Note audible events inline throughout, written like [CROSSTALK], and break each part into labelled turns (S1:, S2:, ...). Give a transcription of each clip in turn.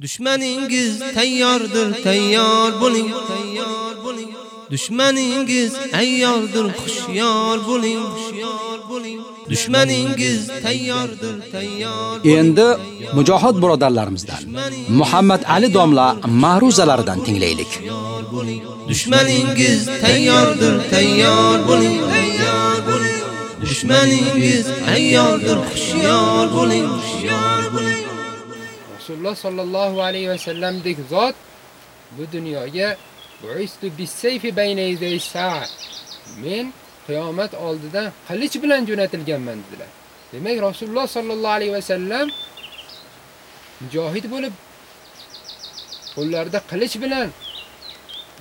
S1: Düşmaningiz tayyordir, tayyor bo'ling, tayyor bo'ling. Dushmaningiz ayyordir, xushyor bo'ling, xushyor bo'ling. Dushmaningiz tayyordir, tayyor.
S2: Endi mujohid birodarlarimizdan Muhammad Ali domla ma'ruzalaridan tinglaylik.
S1: Dushmaningiz tayyordir, tayyor bo'ling, tayyor bo'ling. Dushmaningiz ayyordir, xushyor bo'ling, xushyor bo'ling.
S3: Rasululloh sallallohu alayhi va sallamdek zot bu dunyoga buistu bisayfi bayna yaday sa'a. Men qiyomat oldidan qilich bilan jo'natilganman dedilar. Demak, Rasululloh sallallohu alayhi va sallam mujohid bo'lib qo'llarida qilich bilan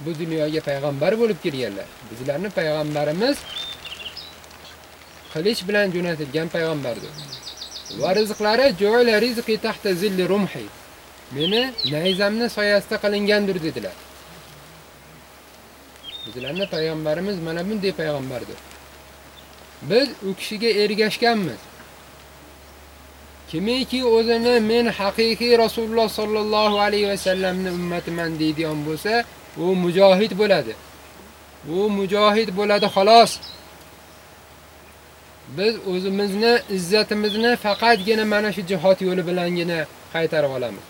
S3: bu dunyoga payg'ambar bo'lib kelganlar. Bizlarning payg'ambarimiz qilich bilan jo'natilgan payg'ambardir. Va rizqlari jo'yla rizqi tahta zilli rumhi. Meni nayzamni soyasida qilingandir dedilar. Bizlarning payg'ambarimiz mana bunday payg'ambardir. Biz u kishiga ergashganmiz. Kimiki o'zini men haqiqiy Rasululloh sallallohu alayhi va sallamning ummatiman deydigan bo'lsa, u mujohid bo'ladi. U mujohid bo'ladi xolos. Biz o'zimizni izzatimizni faqatgina mana shu jihad yo'li bilangina qaytarib olamiz.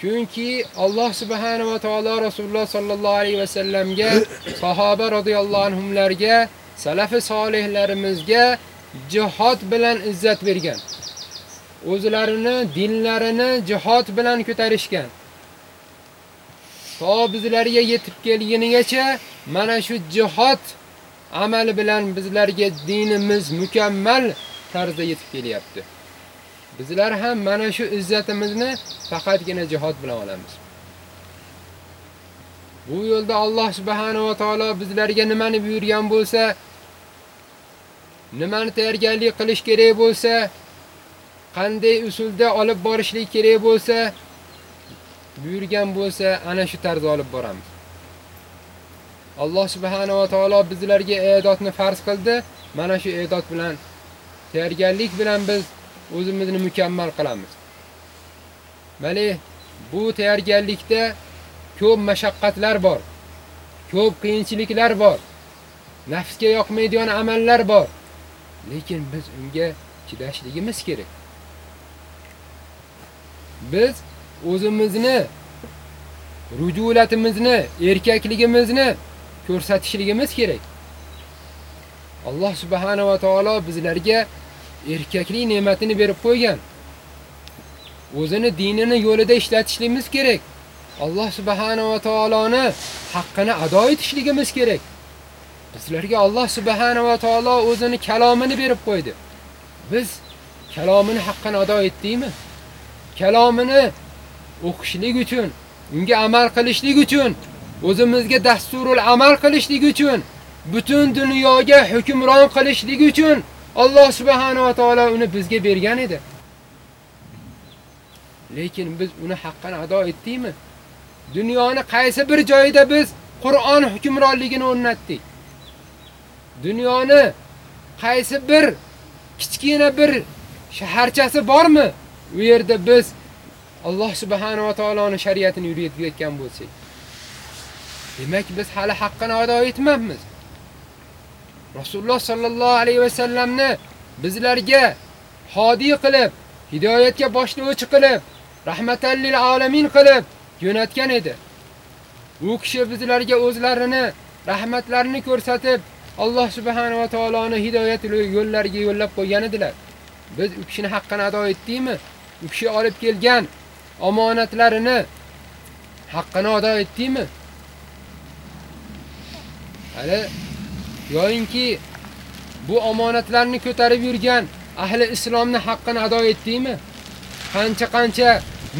S3: Chunki Alloh subhanahu va taolo Rasululloh sallallohu alayhi va sallamga, [COUGHS] sahoba radhiyallohu anhumlarga, salafi solihlarimizga jihad bilan izzat bergan. O'zlarini, dinlarini jihad bilan ko'tarishgan. To bizlarga yetib kelgunigacha mana shu jihad amali bilan bizlarga dinimiz mukammal tarzda yetib kelyapti. Bizlar ham mana shu izzatimizni faqatgina jihad bilan olamiz. Bu yo'lda Alloh subhanahu va taolo bizlarga nimani buyurgan bo'lsa, nimani tayyorgarlik qilish kerak bo'lsa, qanday usulda olib borishlik kerak bo'lsa, buyurgan bo'lsa, ana shu tarzda olib boramiz. Alloh subhanahu va taolo bizlarga e'dodni farz qildi. Mana shu e'dod bilan tayyorgarlik bilan biz o'zimizni mukammal qilamiz. Mana bu tayyorgarlikda ko'p mashaqqatlar bor. Ko'p qiyinchiliklar bor. Nafsga yoqmaydigan amallar bor. Lekin biz unga chidashligimiz kerak. Biz o'zimizni rujulatimizni, erkakligimizni ko'rsatishligimiz kerak. Alloh subhanahu va taolo bizlarga erkaklik ne'matini berib qo'ygan. O'zini dinini yo'lida ishlatishligimiz kerak. Alloh subhanahu va taoloni haqqini ado etishligimiz kerak. Bizlarga Alloh subhanahu va taolo o'zini kalomini berib qo'ydi. Biz kalomini haqqini ado etdikmi? Kalomini o'qishlik uchun, unga amal qilishlik uchun o'zimizga dasturul amal qilishlik uchun, butun dunyoga hukmron qilishlik uchun Alloh subhanahu va taolo uni bizga bergan edi. Lekin biz uni haqqini ado etdikmi? Dunyoni qaysi bir joyida biz Qur'on hukmronligini o'rnatdik? Dunyoni qaysi bir kichkina bir shaharchasi bormi? U yerda biz Alloh subhanahu va taoloning shariatini yuritayotgan bo'lsak, Demak biz hali haqqini ado etmabmiz. Rasululloh sallallohu alayhi va sallamni bizlarga hodiy qilib, hidoyatga boshlovchi qilib, rahmatan lil alamin qilib jo'natgan edi. U kishi bizlarga o'zlarini rahmatlarini ko'rsatib, Alloh subhanahu va taoloni hidoyat yo'llariga yo'llab qo'ygan edilar. Biz u kishini haqqini ado etdikmi? U kishi olib kelgan omonatlarini haqqini ado etdikmi? Hali yoyinki bu omonatlarni ko'tarib yurgan ahli islomni haqqini ado etdingmi? Qancha-qancha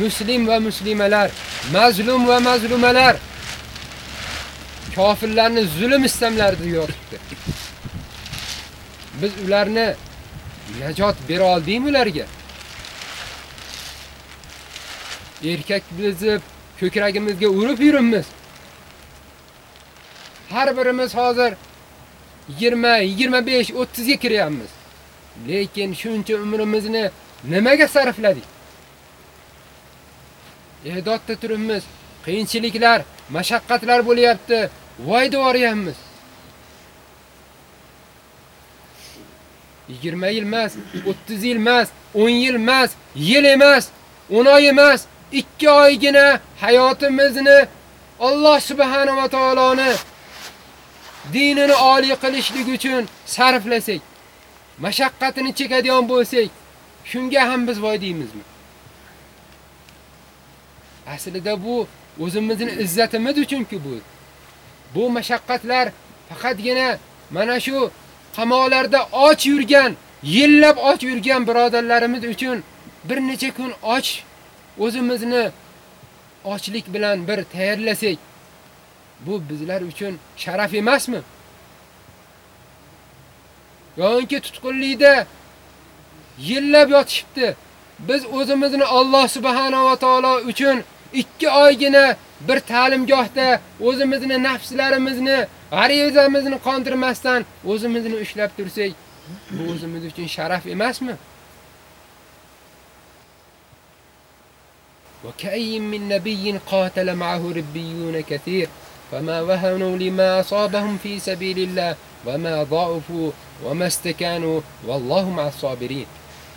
S3: muslim va muslimalar, mazlum va mazlumalar kofirlarni zulm istamlarida yotibdi. Biz ularni najot bera oldingmi ularga? Erkak bizib ko'kragimizga urib yuribmiz. Har birimiz hozir 20, 25, 30 ga kiryapmiz. Lekin shuncha umrimizni nimaga sarfladik? Ehdotda turibmiz. Qiyinchiliklar, mashaqqatlar bo'lyapti. Voy devoryapmiz. 20 yil emas, 30 yil emas, 10 yil emas, yil emas, 10 oy emas, 2 oygina hayotimizni Alloh subhanahu va taoloni dinini oliy qilishlik uchun sarflasak, mashaqqatini chekadigan bo'lsak, shunga ham biz voy deymizmi? Aslida bu o'zimizning izzatimiz uchunki bu. Bu mashaqqatlar faqatgina mana shu qamoqlarda och yurgan, yillab och yurgan birodarlarimiz uchun bir necha kun och o'zimizni ochlik bilan bir tayyorlasak, bu bizlar uchun sharaf emasmi? Yo'inki tutqunlikda yillab yotishibdi. Biz o'zimizni Alloh subhanahu va taolo uchun 2 oygina bir ta'limgohda o'zimizni nafslarimizni, g'arizamizni qondirmasdan o'zimizni ushlab tursak, bu o'zimiz uchun sharaf emasmi? وكأي من نبي قاتل معه ربيون كثير فما وهنوا لما أصابهم في سبيل الله وما ضعفوا وما استكانوا والله مع الصابرين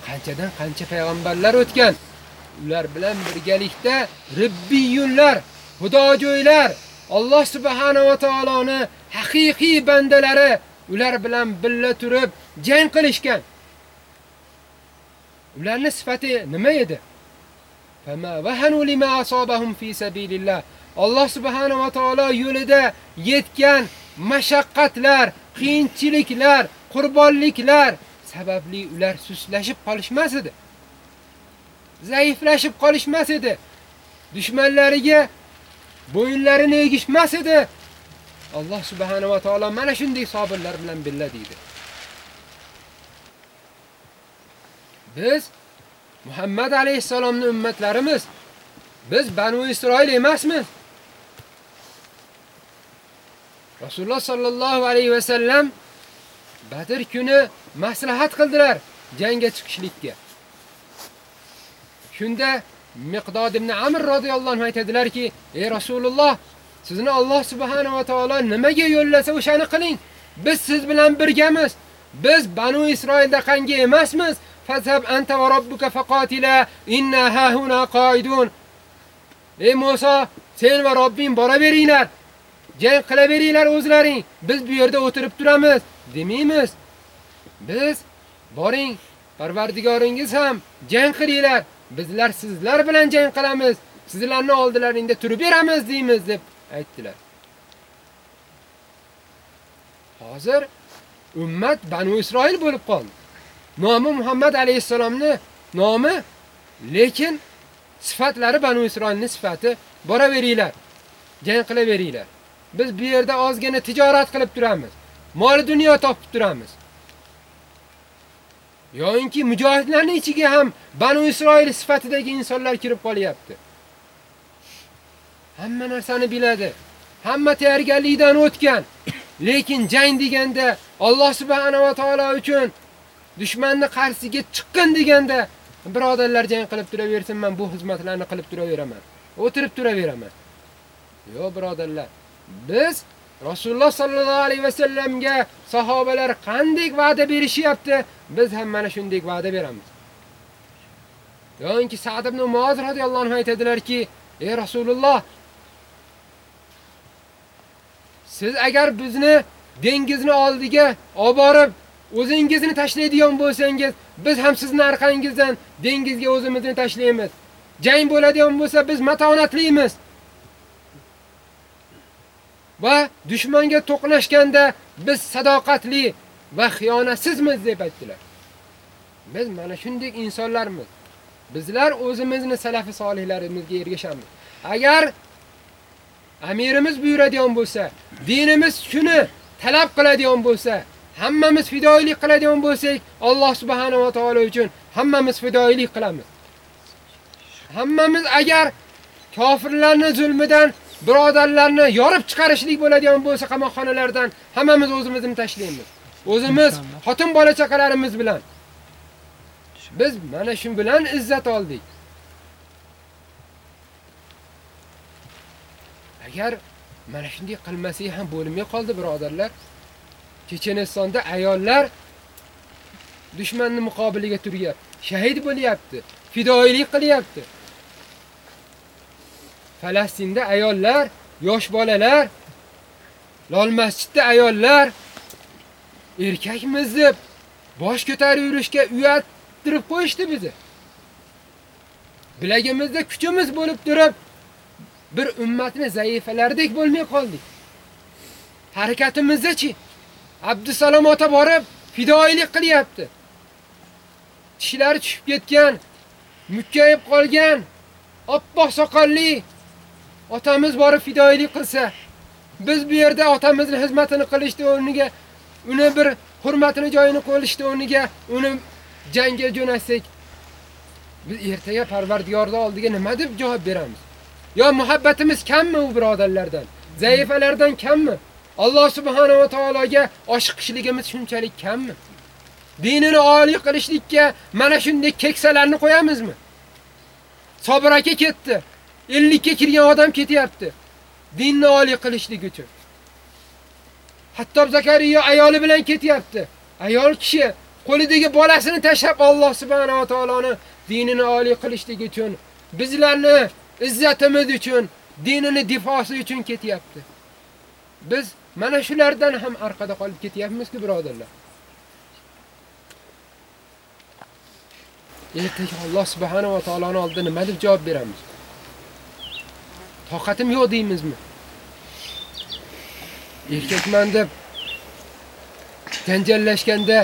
S3: qanchadan qancha payg'ambarlar o'tgan ular bilan birgalikda ribbiyunlar xudojo'ylar Alloh subhanahu va taoloni haqiqiy bandalari ular bilan birga turib jang qilishgan ularning sifati nima edi فما وهنوا لما أصابهم في سبيل الله Alloh subhanahu va taolo yo'lida yetgan mashaqqatlar, qiyinchiliklar, qurbonliklar sababli ular suslashib qolishmas edi. Zaiflashib qolishmas edi. Dushmanlariga bo'yinlarini egishmas edi. Alloh subhanahu va taolo mana shunday sabirlar bilan billa deydi. Biz Muhammad alayhissalomning ummatlarimiz. Biz Banu Isroil emasmiz. Rasululloh sallallohu alayhi va sallam Badr kuni maslahat qildilar jangga chiqishlikka. Shunda Miqdod ibn Amr radhiyallohu anhu aytadilarki: "Ey Rasululloh, sizni Alloh subhanahu va taolo nimaga yo'llasa o'shani qiling. Biz siz bilan birgamiz. Biz Banu Isroilda qangi emasmiz. Fazhab anta va robbuka faqatila inna hahuna qoidun." Ey Musa, sen va Robbing boraveringlar. Jang qilaveringlar o'zlaring. Biz bu yerda o'tirib turamiz, demaymiz. Biz boring, Parvardigoringiz ham jang qilinglar. Bizlar sizlar bilan jang qilamiz. Sizlarning oldilaringda turib beramiz deymiz deb aytdilar. Hozir ummat Banu Isroil bo'lib qoldi. Nomi Muhammad alayhisalomni nomi, lekin sifatlari Banu Isroilning sifati boraveringlar. Jang qilaveringlar. Biz bu yerda ozgina tijorat qilib turamiz. Mol dunyo topib turamiz. Yo'inki mujohidlarning ichiga ham Banu Isroil sifatidagi insonlar kirib qolyapti. Hamma narsani biladi. Hamma tayyorgarlikdan o'tgan. Lekin jang deganda Alloh subhanahu va taolo uchun dushmanni qarshisiga chiqqin deganda birodarlar jang qilib turaversin, men bu xizmatlarni qilib turaveraman. O'tirib turaveraman. Yo'q birodarlar, biz Rasululloh sallallohu alayhi va sallamga sahobalar qanday va'da berishyapti, biz ham mana shunday va'da beramiz. Yo'inki Sa'd ibn Muoz radhiyallohu anhu aytadilarki, "Ey Rasululloh, siz agar bizni dengizni oldiga olib borib, o'zingizni tashlaydigan bo'lsangiz, biz ham sizning orqangizdan dengizga o'zimizni tashlaymiz. Jang bo'ladigan bo'lsa, biz matonatlimiz." Va dushmanga to'qnashganda biz sadoqatli va xiyonatsizmiz deb aytdilar. Biz mana shunday insonlarmiz. Bizlar o'zimizni salafi solihlarimizga ergashamiz. Agar amirimiz buyuradigan bo'lsa, dinimiz shuni talab qiladigan bo'lsa, hammamiz fidoilik qiladigan bo'lsak, Alloh subhanahu va taolo uchun hammamiz fidoilik qilamiz. Hammamiz agar kofirlarning zulmidan birodarlarni yorib chiqarishlik bo'ladigan bo'lsa qamoqxonalardan hammamiz o'zimizni tashlaymiz. O'zimiz xotin bola chaqalarimiz bilan. Biz mana shu bilan izzat oldik. Agar mana shunday qilmasak ham bo'lmay qoldi, birodarlar. Chechenistonda ayollar dushmanning muqobiliga turyapti. Shahid bo'lyapti, fidoilik qilyapti. Falastinda ayollar, yosh bolalar, Lol masjidda ayollar erkakmiz deb bosh ko'tarib yurishga uyattirib qo'yishdi bizni. Bilagimizda kuchimiz bo'lib turib, bir ummatni zaifalardek bo'lmay qoldik. Harakatimizda-chi? Abdusalom ota borib fidoilik qilyapti. Tishlari tushib ketgan, mukkayib qolgan, oppoq soqolli otamiz borib fidoilik qilsa, biz bu yerda otamizning xizmatini qilishdi o'rniga uni bir hurmatini joyini qo'lishdi o'rniga uni jangga jo'natsak biz ertaga Parvardigorning oldiga nima deb javob beramiz? Yo muhabbatimiz kammi u birodarlardan? Zaifalardan kammi? Alloh subhanahu va taologa oshiqishligimiz shunchalik kammi? Dinini oliy qilishlikka mana shunday keksalarni qo'yamizmi? Sobir aka ketdi. 50 ga kirgan odam ketyapti. Dinni oliy qilishlik uchun. Hatto Zakariyo ayoli bilan ketyapti. Ayol kishi qo'lidagi bolasini tashlab Alloh subhanahu va taoloni dinini oliy qilishlik uchun, bizlarni izzatimiz uchun, dinini difosi uchun ketyapti. Biz mana shulardan ham orqada qolib ketyapmizku birodarlar. Ertaga Alloh subhanahu va taoloni oldida nima deb javob beramiz? Toqatim yo'q deymizmi? Erkakman deb janjallashganda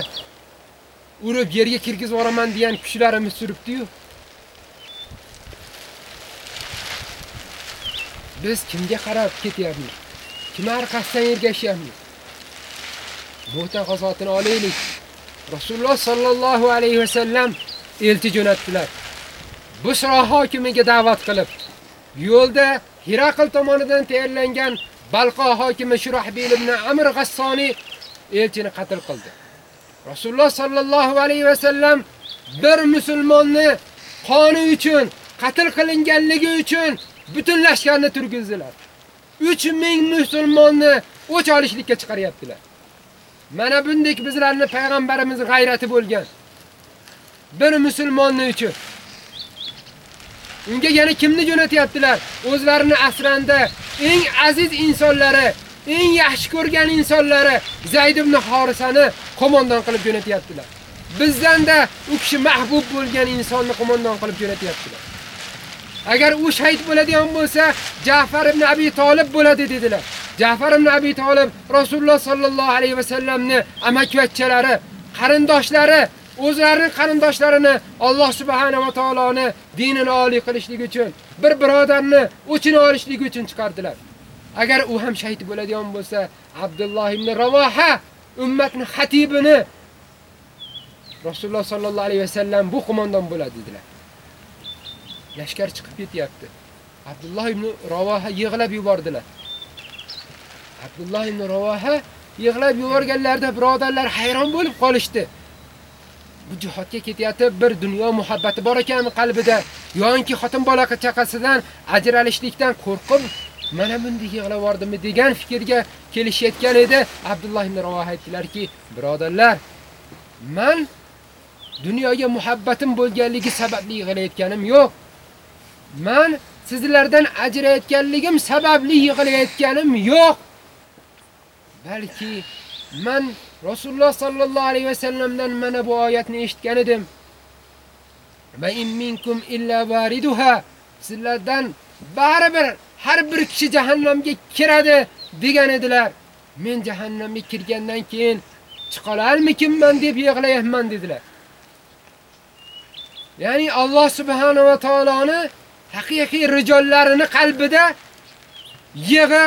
S3: urib yerga kirgizib yoraman degan kuchlarimiz suribdi-yu. Biz kimga qarab ketyapmiz? Kim orqasidan ergashyapmiz? Mo'ta qazotini olaylik. Rasululloh sallallohu alayhi va sallam elchi jo'natdilar. Busro hokimiga da'vat qilib, yo'lda Hiraql tomonidan tayyorlangan Balqo hokimi Shurahbil ibn Amr G'assoni elchini qatl qildi. Rasululloh sallallohu alayhi va sallam bir musulmonni qoni uchun, qatl qilinganligi uchun butun lashkarni turgizdilar. 3000 musulmonni o'ch olishlikka chiqaryaptilar. Mana bundek bizlarni payg'ambarimiz g'ayrati bo'lgan. Bir musulmonni uchun Unga yana kimni jo'natyaptilar? O'zlarini asranda eng aziz insonlari, eng yaxshi ko'rgan insonlari Zayd ibn Horisani qo'mondan qilib jo'natyaptilar. Bizdanda u kishi mahbub bo'lgan insonni qo'mondan qilib jo'natyaptilar. Agar u shahid bo'ladigan bo'lsa, Ja'far ibn Abi Talib bo'ladi dedilar. Ja'far ibn Abi Talib Rasululloh sallallohu alayhi va sallamni amakivachchalari, qarindoshlari o'zlarining qarindoshlarini Alloh subhanahu va taoloni dinini oliy qilishlik uchun, bir birodarni o'chini olishlik uchun chiqardilar. Agar u ham shahid bo'ladigan bo'lsa, Abdulloh ibn Ravoha ummatni xatibini Rasululloh sallallohu alayhi va sallam bu qo'mondan bo'ladi dedilar. Lashkar chiqib ketyapti. Abdulloh ibn Ravoha yig'lab yubordilar. Abdulloh ibn Ravoha yig'lab yuborganlarida birodarlar hayron bo'lib qolishdi. Bu jihodga ketayotib bir dunyo muhabbati bor ekanmi qalbida, yoki xotin bola chaqasidan ajralishlikdan qo'rqib mana bunday yig'lab yordimmi degan fikrga kelishayotgan edi. Abdulloh ibn Ravoha aytdilarki, birodarlar, men dunyoga muhabbatim bo'lganligi sababli yig'layotganim yo'q. Men sizlardan ajrayotganligim sababli yig'layotganim yo'q. Balki men Rasululloh sallallohu alayhi va sallamdan mana bu oyatni eshitgan edim. Va in minkum illa variduha. Sizlardan baribir har bir kishi jahannamga kiradi degan edilar. Men jahannamga kirgandan keyin chiqolarmikinman deb yig'layapman dedilar. Ya'ni Alloh subhanahu va taoloni haqiqiy rijollarini qalbida yig'i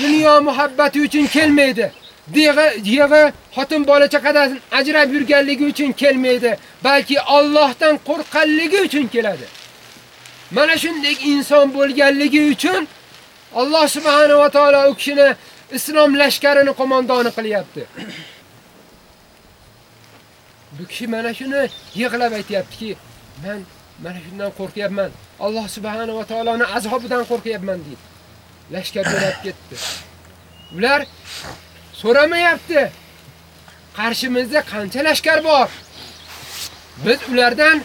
S3: dunyo muhabbati uchun kelmaydi. Deg'i yeva xotin bola chaqadan ajrab yurganligi uchun kelmaydi, balki Allohdan qo'rqqanligi uchun keladi. Mana shunday inson bo'lganligi uchun Alloh subhanahu va taolo u kishini islom lashkarini qo'mondoni qilyapti. Bu kishi mana shuni yig'lab aytayaptiki, men mana shundan qo'rqyapman. Alloh subhanahu va taoloning azobidan qo'rqyapman deydi. lashkar jo'nab ketdi. Ular so'ramayapti. Qarshimizda qancha lashkar bor? Biz ulardan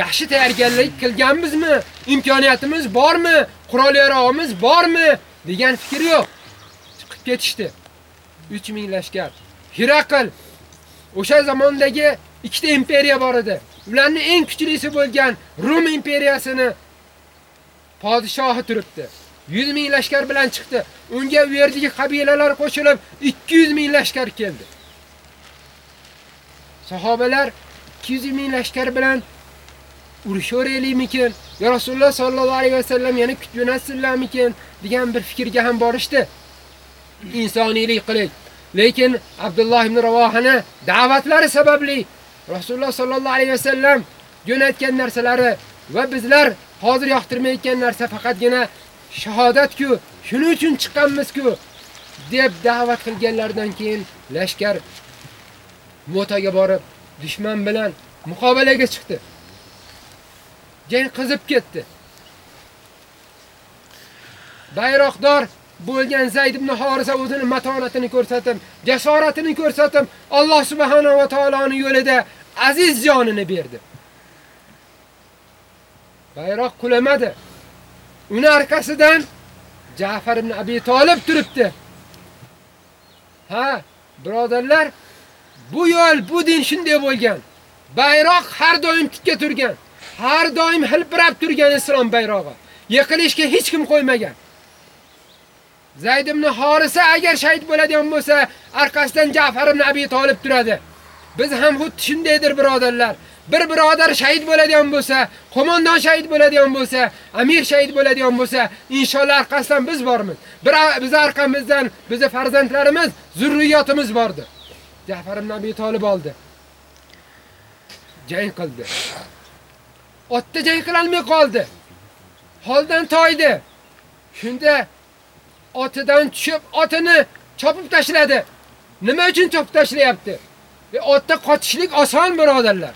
S3: yaxshi tayyorgarlik qilganmizmi? Imkoniyatimiz bormi? Qurol yarog'imiz bormi? degan fikr yo'q. Chiqib ketishdi. 3000 lashkar. Hiraql o'sha zamondagi ikkita imperiya bor edi. Ularning eng kuchlisi bo'lgan Rum imperiyasini podshohi turibdi. 100 ming lashkar bilan chiqdi. Unga u yerdagi qabilalar qo'shilib 200 ming lashkar keldi. Sahobalar 200 ming lashkar bilan urushaveraylikmikin? Ya Rasululloh sallallohu alayhi vasallam yana kutjo'natsinlarmikin degan bir fikrga ham borishdi. Insoniylik qilib. Lekin Abdulloh ibn Ravohani da'vatlari sababli Rasululloh sallallohu alayhi vasallam jo'natgan narsalari va bizlar hozir yoqtirmayotgan narsa faqatgina shahodat-ku, shuning uchun chiqqanmiz-ku deb da'vat qilganlardan keyin lashkar Motaga borib dushman bilan muqobalaga chiqdi. Jang qizib ketdi. Bayroqdor bo'lgan Zayd ibn Horisa o'zini matonatini ko'rsatib, jasoratini ko'rsatib, Alloh subhanahu va taoloning yo'lida aziz jonini berdi. Bayroq qulamadi. Uni arkasidan Ja'far ibn Abi Talib turibdi. Ha, birodarlar, bu yo'l, bu din shunday bo'lgan. Bayroq har doim tikka turgan, har doim hilpirab turgan islom bayrog'i. Yiqilishga hech kim qo'ymagan. Zayd ibn Horisa agar shahid bo'ladigan bo'lsa, arkasidan Ja'far ibn Abi Talib turadi. Biz ham xuddi shundaydir birodarlar. Bir birodar shahid bo'ladigan bo'lsa, qo'mondon shahid bo'ladigan bo'lsa, amir shahid bo'ladigan bo'lsa, inshaalloh arkasidan biz bormiz. Bir biz arqamizdan bizning farzandlarimiz, zurriyotimiz bordi. Ja'far ibn Abi Talib oldi. Jang qildi. Otda jang qila olmay qoldi. Holdan toydi. Shunda otidan tushib, otini chopib tashladi. Nima uchun chopib tashlayapti? E, otda qochishlik oson birodarlar.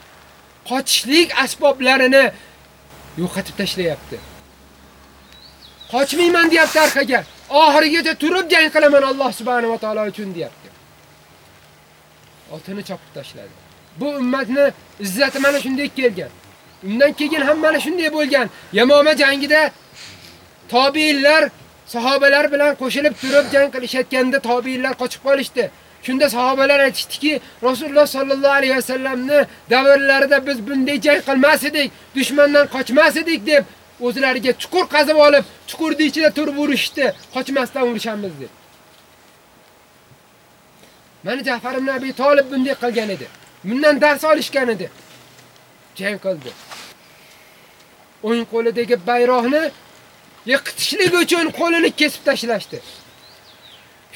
S3: Qochishlik asboblarini yo'qotib tashlayapti. Qochmayman deyapti arqaga. Oxirigacha turib jang qilaman Alloh subhanahu va taolo uchun deyapti. Otini chopib tashladi. Bu ummatni izzati mana shunday kelgan. Undan keyin ham mana shunday bo'lgan. Yamoma jangida tobiinlar sahobalar bilan qo'shilib turib jang qilishayotganda tobiinlar qochib qolishdi. Shunda sahobalar aytishdiki, Rasululloh sallallohu alayhi vasallamni davrlarida biz bunday jang qilmas edik, dushmandan qochmas edik deb o'zlariga chuqur qazib olib, chuqurning ichida turib urishdi, qochmasdan urishamiz deb. Mana Ja'far ibn Abi Talib bunday qilgan edi. Bundan dars olishgan edi. Jang qildi. O'ng qo'lidagi bayroqni yiqitishlik uchun qo'lini kesib tashlashdi.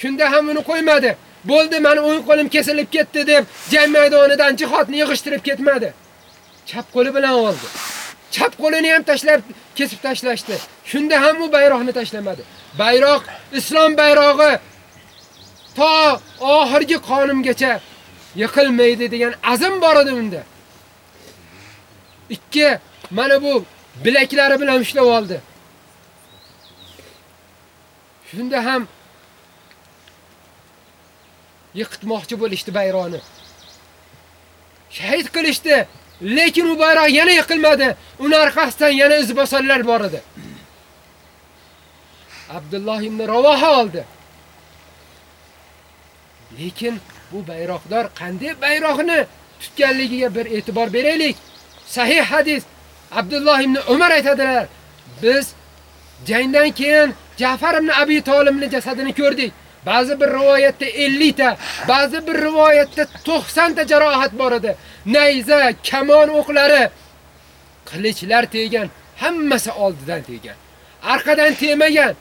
S3: Shunda ham uni qo'ymadi. Bo'ldi, meni o'ng qo'lim kesilib ketdi deb jang maydonidan jihodni yig'ishtirib ketmadi. Chap qo'li bilan oldi. Chap qo'lini ham tashlab kesib tashlashdi. Shunda ham u bayroqni tashlamadi. Bayroq islom bayrog'i to oxirgi qonimgacha yiqilmaydi degan azm bor edi unda. Ikki mana bu bilaklari bilan ushlab oldi. Shunda ham yiqitmoqchi bo'lishdi bayroni. Shahid qilishdi, lekin u bayroq yana yiqilmadi. Uni orqasidan yana izbosonlar bor edi. Abdulloh ibn Ravoha oldi. Lekin bu bayroqdor qanday bayroqni tutganligiga bir e'tibor beraylik. Sahih hadis Abdulloh ibn Umar aytadilar. Biz jangdan keyin Ja'far ibn Abi Tolimning jasadini ko'rdik. Ba'zi bir rivoyatda 50 ta, ba'zi bir rivoyatda 90 ta jarohat bor edi. Nayza, kamon o'qlari, qilichlar tegan, hammasi oldidan tegan. Arqadan temagan.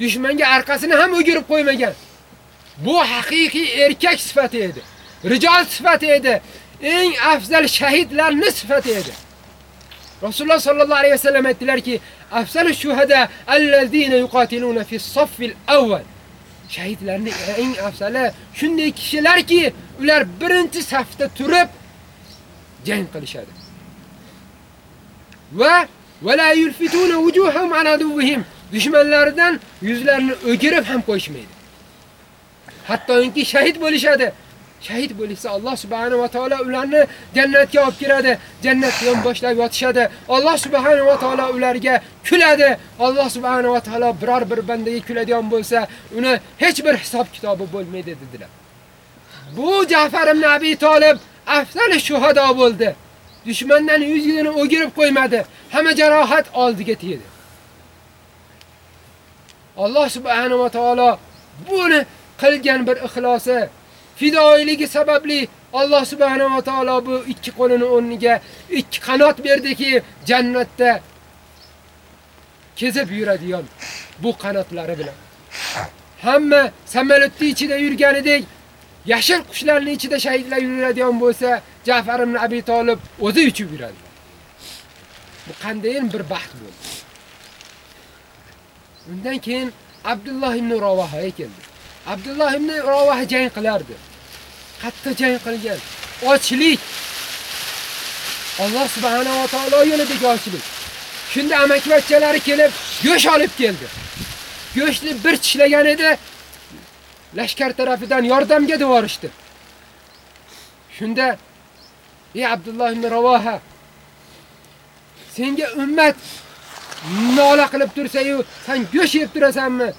S3: Dushmanga arqasini ham o'girib qo'ymagan. Bu haqiqiy erkak sifati edi. Rijol sifati edi. Eng afzal shahidlarning sifati edi. Rasululloh sallallohu alayhi vasallam aytdilarki, afzalush shuhada allazina yuqatiluna fi as-saffil awwal. Shahidlarning eng afzali shunday kishilarki, ular birinchi safda turib jang qilishadi. Va wala yulfituna wujuhum ala aduwwihim. dushmanlaridan yuzlarini o'girib ham qo'yishmaydi. Hattoki shahid bo'lishadi. Shahid bo'lsa Alloh subhanahu va taolo ularni jannatga olib kiradi. Jannatga ham boshlab yotishadi. Alloh subhanahu va taolo ularga kuladi. Alloh subhanahu va taolo biror bir bandaga kuladigan bo'lsa, uni hech bir hisob kitobi bo'lmaydi dedilar. Bu Ja'far ibn Abi Talib afzal shuhada bo'ldi. Dushmandan yuzini o'girib qo'ymadi. Hamma jarohat oldiga tegdi. Alloh subhanahu va taolo buni qilgan bir ixlosi, fidoiligi sababli Alloh subhanahu va taolo bu ikki qo'lini o'rniga ikki qanot berdiki, jannatda kezib yuradigan bu qanotlari bilan. Hamma samolyotning ichida yurganidek yashil qushlarning ichida shahidlar yuradigan bo'lsa, Ja'far ibn Abi Talib o'zi uchib yuradi. Bu qanday bir baxt bo'ldi. Undan keyin Abdulloh ibn Ravoha keldi. Abdulloh ibn Ravoha jang qilardi. Qattiq jang qilgan. Ochlik. Alloh subhanahu va taolo yo'lidagi ochlik. Shunda amakivachchalari kelib, go'sh olib keldi. Go'shni bir tishlagan edi, lashkar tarafidan yordamga devorishdi. Shunda ey Abdulloh ibn Ravoha senga ummat nola qilib tursa-yu, sen go'sht yeb turasanmi?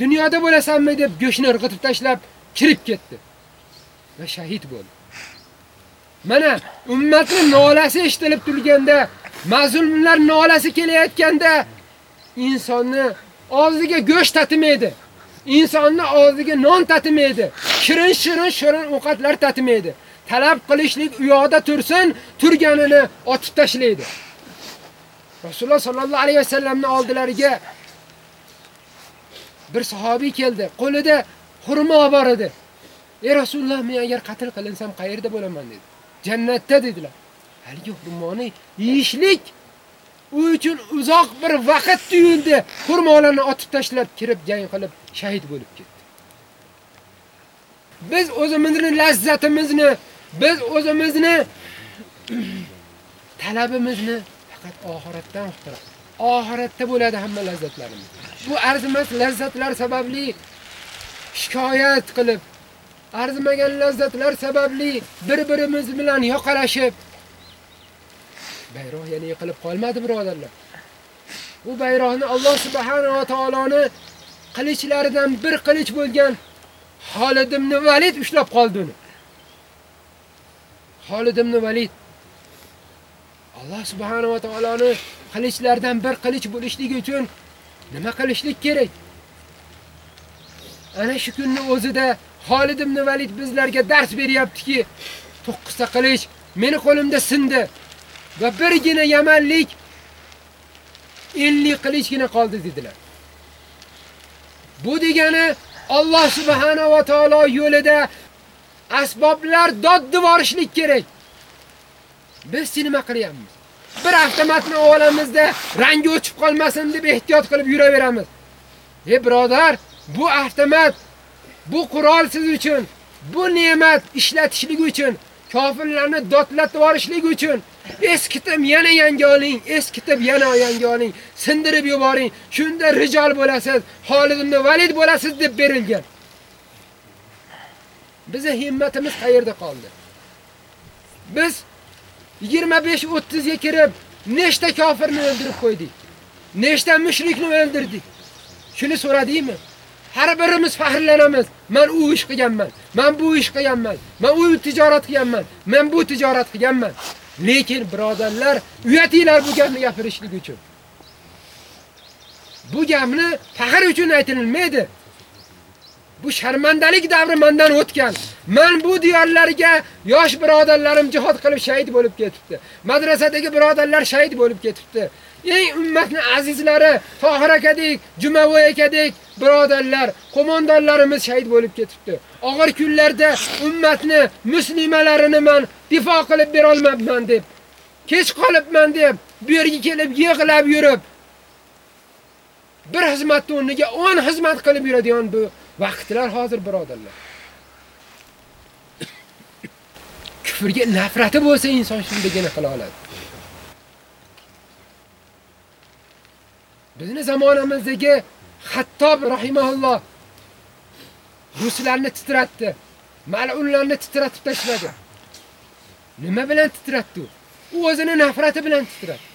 S3: Dunyoda bo'lasanmi deb go'shni irg'itib tashlab kirib ketdi va shahid bo'ldi. Mana ummatning nolasi eshitilib turganda, mazlumlar nolasi kelayotganda insonni og'ziga go'sht tatimaydi. Insonni og'ziga non tatimaydi. Shirin shirin shirin ovqatlar tatimaydi. Talab qilishlik u yoqda tursin, turganini otib tashlaydi. Rasululloh sallallohu alayhi vasallamning oldilariga bir sahobiy keldi. Qo'lida xurmo bor edi. Ey Rasululloh, men agar qatl qilinsam qayerda bo'laman dedi. Jannatda dedilar. Haligi xurmoni yeyishlik u uchun uzoq bir vaqt tuyuldi. Xurmolarni otib tashlab, kirib jang qilib shahid bo'lib ketdi. Biz o'zimizning lazzatimizni, biz o'zimizni [CLEARS THROAT] talabimizni faqat oxiratdan qilamiz. Oxiratda bo'ladi hamma lazzatlarimiz. Bu arzimas lazzatlar sababli shikoyat qilib, arzimagan lazzatlar sababli bir-birimiz bilan yoqalashib bayroq yana yiqilib qolmadi, birodarlar. Bu bayroqni Alloh subhanahu va taoloni qilichlaridan bir qilich bo'lgan Xolid ibn Valid ushlab qoldi uni. Xolid ibn Valid Alloh subhanahu va taoloni qilichlardan bir qilich bo'lishligi uchun nima qilishlik kerak? Ana shu kunni o'zida Xolid ibn Valid bizlarga dars beryaptiki, 9 ta qilich meni qo'limda sindi va birgina Yamanlik 50 qilichgina qoldi dedilar. Bu degani Alloh subhanahu va taolo yo'lida asboblar doddi borishlik kerak. Biz nima qilyapmiz? Bir avtomatni olamizda rangi o'chib qolmasin deb ehtiyot qilib yuraveramiz. Ey birodar, bu avtomat, bu qurol siz uchun, bu ne'mat ishlatishlik uchun, kofirlarni dotlatib yorishlik uchun eskitib yana yangi oling, eskitib yana yangi oling, sindirib yuboring. Shunda rijol bo'lasiz, Xolid ibn Valid bo'lasiz deb berilgan. Bizning himmatimiz qayerda qoldi? Biz 25-30 ga kirib nechta kofirni o'ldirib qo'ydik? Nechta mushrikni o'ldirdik? Shuni so'radingmi? Har birimiz faxrlanamiz. Men u ish qilganman. Men bu ish qilganman. Men u tijorat qilganman. Men bu tijorat qilganman. Lekin birodarlar, uyatinglar bu gapni gapirishlik uchun. Bu gapni faxr uchun aytilmaydi. Bu sharmandalik davri mendan o'tgan. Men bu diyorlarga yosh birodarlarim jihad qilib shahid bo'lib ketibdi. Madrasadagi birodarlar shahid bo'lib ketibdi. Ey ummatning azizlari Tohir akadek, Jumavoy akadek birodarlar, qo'mondonlarimiz shahid bo'lib ketibdi. Og'ir kunlarda ummatni, muslimalarini men difo qilib bera olmabman deb, kech qolibman deb, bu yerga kelib yig'lab yurib, bir xizmatni o'rniga 10 xizmat qilib yuradigan bu vaqtlar hozir birodarlar. Kufrga nafrati bo'lsa inson shundagina qila oladi. Bizni zamonamizdagi Xattob rahimahulloh ruslarni titratdi. Mal'unlarni titratib tashladi. Nima bilan titratdi? U o'zini nafrati bilan titratdi.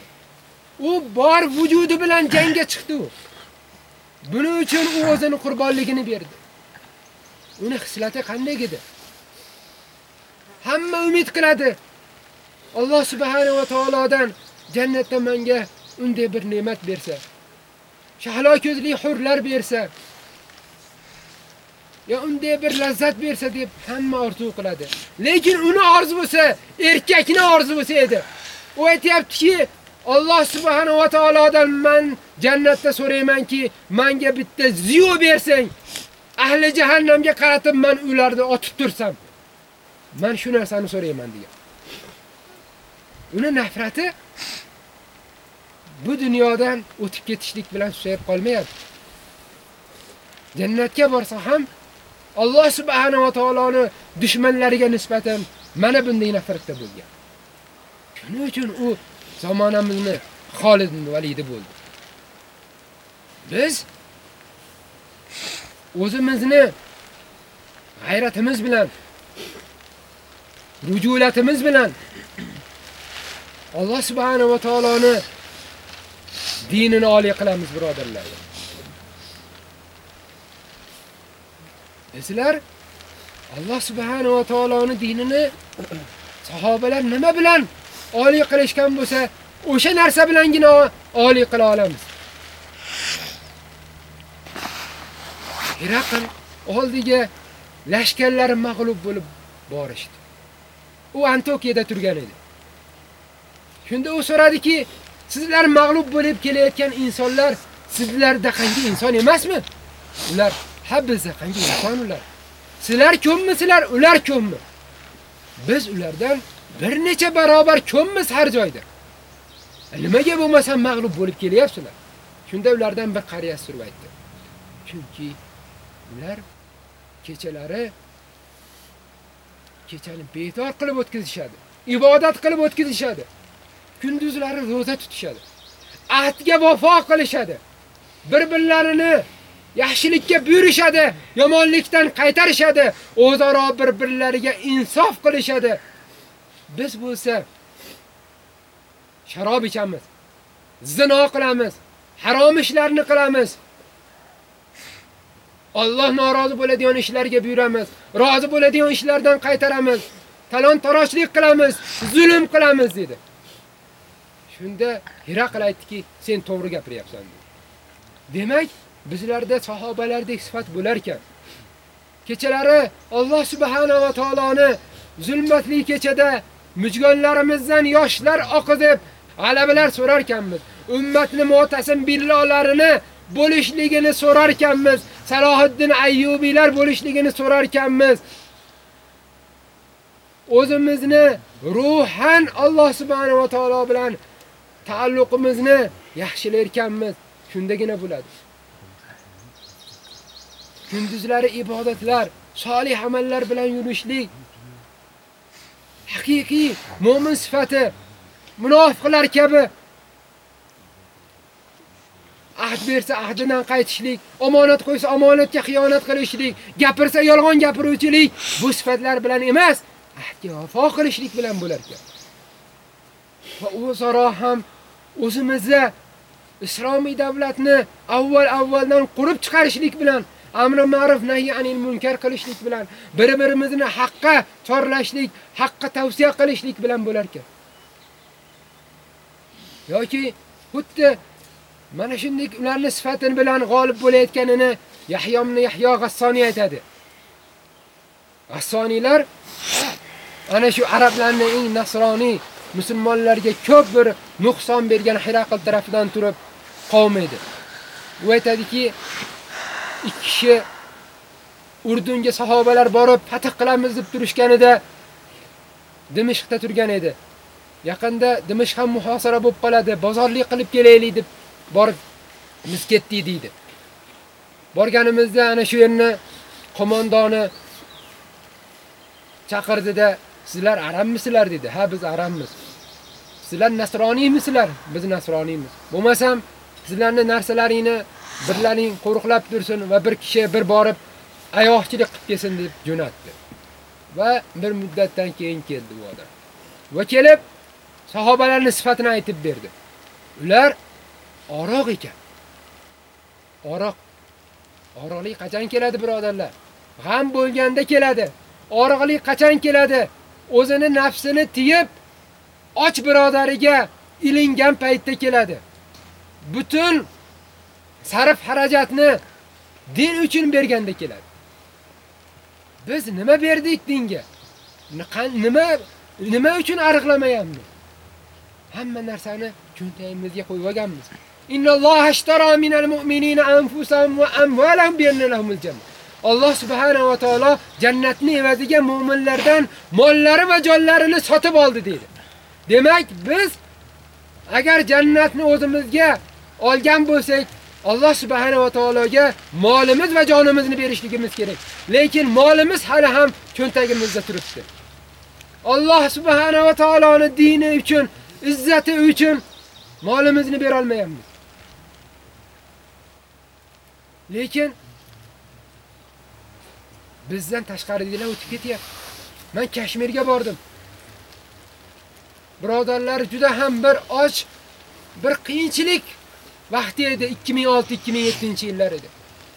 S3: U bor vujudi bilan jangga chiqdi. Buning uchun u o'zini qurbonligini berdi. Uni xislati qanday edi? Hamma umid qiladi. Alloh subhanahu va taolodan jannatda menga unday bir ne'mat bersa, shahlo ko'zli hurlar bersa, ya unday bir lazzat bersa deb hamma orzu qiladi. Lekin uni orzusi erkakni orzusi edi. U aytayaptiki, Alloh subhanahu va taolodan men jannatda so'raymanki, menga bitta ziyo bersang, ahli jahannamga qaratib men ularni otib tursam. Men shu narsani so'rayman degan. Uni nafrati bu dunyodan o'tib ketishlik bilan susayib qolmayapti. Jannatga borsa ham Alloh subhanahu va taoloni dushmanlariga nisbatan mana bunday nafratda bo'lgan. Shuning uchun u zamonamizni Xolid ibn Validi bo'ldi. Biz o'zimizni g'ayratimiz bilan rujulatimiz bilan Alloh subhanahu va taoloni dinini oliy qilamiz, birodarlar. Sizlar Alloh subhanahu va taoloning dinini [CLEARS THROAT] sahobalar nima bilan oliy qilishgan bo'lsa, o'sha narsa bilangina oliy qila olamiz. Hiraql oldiga lashkarlari mag'lub bo'lib borishdi. U Antokiyada turgan edi. Shunda u so'radiki, sizlar mag'lub bo'lib kelayotgan insonlar sizlarda qanday inson emasmi? Ular habbiza qanday inson ular? Sizlar ko'pmisizlar, ular ko'pmi? Biz ulardan bir necha barobar ko'pmiz har joyda. E, nimaga bo'lmasa mag'lub bo'lib kelyapsizlar? Shunda ulardan bir qariya surib aytdi. Chunki ular kechalari kechani betor qilib o'tkazishadi. Ibodat qilib o'tkazishadi. Kunduzlari roza tutishadi. Ahdga vafo qilishadi. Bir-birlarini yaxshilikka buyurishadi, yomonlikdan qaytarishadi, o'zaro bir-birlariga insof qilishadi. Biz bo'lsa sharob ichamiz, zino qilamiz, harom ishlarni qilamiz. Alloh norozi bo'ladigan ishlarga buyuramiz, rozi bo'ladigan ishlardan qaytaramiz, talon tarojlik qilamiz, zulm qilamiz dedi. Shunda Hiraql aytdiki, sen to'g'ri gapiryapsan dedi. Demak, bizlarda sahobalardek sifat bo'lar ekan. Kechalari Alloh subhanahu va taoloni zulmatli kechada mujgonlarimizdan yoshlar oqizib g'alabalar so'rar ekanmiz. Ummatni mu'tasim billolarini bo'lishligini so'rar ekanmiz. Salohiddin Ayyubiylar bo'lishligini so'rar ekanmiz. O'zimizni ruhan Alloh subhanahu va taolo bilan taalluqimizni yaxshilar ekanmiz. Shundagina bo'ladi. Kunduzlari ibodatlar, solih amallar bilan yurishlik haqiqiy mu'min sifati munofiqlar kabi ahd bersa ahdidan qaytishlik, omonat qo'ysa omonatga xiyonat qilishlik, gapirsa yolg'on gapiruvchilik bu sifatlar bilan emas, ahdga vafo qilishlik bilan bo'lar ekan. Va o'zaro ham o'zimizda islomiy davlatni avval-avvaldan qurib chiqarishlik bilan amri ma'ruf nahy anil munkar qilishlik bilan bir-birimizni haqqa chorlashlik, haqqa tavsiya qilishlik bilan bo'lar ekan. yoki xuddi mana shunday ularni sifatini bilan g'olib bo'layotganini Yahyo ibn Yahyo G'assoniy aytadi. G'assoniylar ah, ana shu arablarning eng nasroniy musulmonlarga ko'p bir nuqson bergan Hiraql tarafidan turib qavm edi. U aytadiki, ikki kishi Urdunga sahobalar borib fath qilamiz deb turishganida Dimishqda turgan edi. Yaqinda Dimishq ham muhosara bo'lib qoladi, bozorlik qilib kelaylik deb borib biz ketdik deydi. Borganimizda ana shu yerni qo'mondoni chaqirdida sizlar arabmisizlar dedi. Ha biz arabmiz. Sizlar nasroniymisizlar? Biz nasroniymiz. Bo'lmasam sizlarning narsalaringni birlaring qo'riqlab tursin va bir kishi bir borib ayoqchilik qilib kelsin deb jo'natdi. Va bir muddatdan keyin keldi bu odam. Va kelib sahobalarning sifatini aytib berdi. Ular oroq ekan. Oroq. Oroqlik qachon keladi birodarlar? G'am bo'lganda keladi. Oriqlik qachon keladi? O'zini nafsini tiyib och birodariga ilingan paytda keladi. Butun sarf xarajatni din uchun berganda keladi. Biz nima berdik dinga? Nima nima uchun ariqlamayapmiz? Hamma narsani cho'ntagimizga qo'yib olganmiz. Innalloha ashtara minal mu'minina anfusahum va amwalahum bi anna lahumul jannah. Alloh subhanahu va taolo jannatni evaziga mu'minlardan mollari va jonlarini sotib oldi dedi. Demak, biz agar jannatni o'zimizga olgan bo'lsak, Alloh subhanahu va taologa molimiz va jonimizni berishligimiz kerak. Lekin molimiz hali ham cho'ntagimizda turibdi. Alloh subhanahu va taoloning dini uchun, izzati uchun molimizni bera olmayapmiz. Lekin bizdan tashqaridagilar o'tib ketyapti. Men Kashmirga bordim. Birodarlar juda ham bir och, bir qiyinchilik vaqti edi 2006-2007 yillar edi.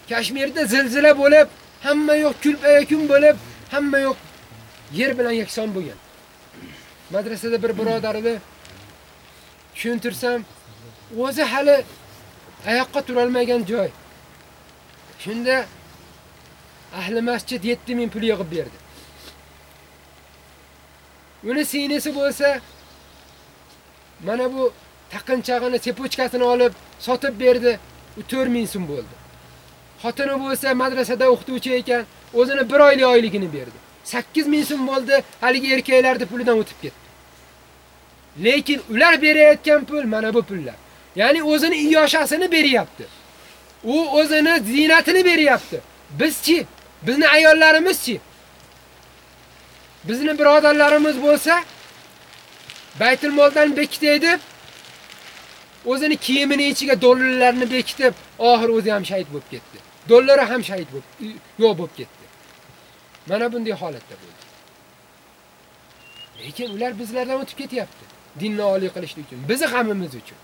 S3: Kashmirda zilzila bo'lib, hamma yo'q kulpayakun bo'lib, hamma yo'q yer bilan yakson bo'lgan. Madrasada bir birodarni tushuntirsam, o'zi hali oyoqqa tura olmagan joy. Shunda ahli masjid 7000 pul yig'ib berdi. Uni sinisi bo'lsa mana bu taqinchag'ini sepochkasini olib sotib berdi, u 4000 so'm bo'ldi. Xotini bo'lsa madrasada o'qituvchi ekan, o'zini 1 oylik oyligini berdi. 8000 so'm bo'ldi, haligi erkaklarning pulidan o'tib ketdi. Lekin ular berayotgan pul mana bu pullar. Ya'ni o'zini iyoshasini beryapti. U o'zini zinatini beryapti. Bizchi, bizni ayollarimizchi? Bizni birodarlarimiz bo'lsa, Baytul moldan bekitaydi, o'zini kiyimini ichiga dollarlarni bekitib, oxir o'zi ham shahid bo'lib ketdi. Dollari ham shahid bo'lib, yo'q bo'lib ketdi. Mana bunday holatda bo'ldi. Lekin ular bizlardan o'tib ketyapti. Dinni oliy qilish uchun, bizi hammamiz uchun.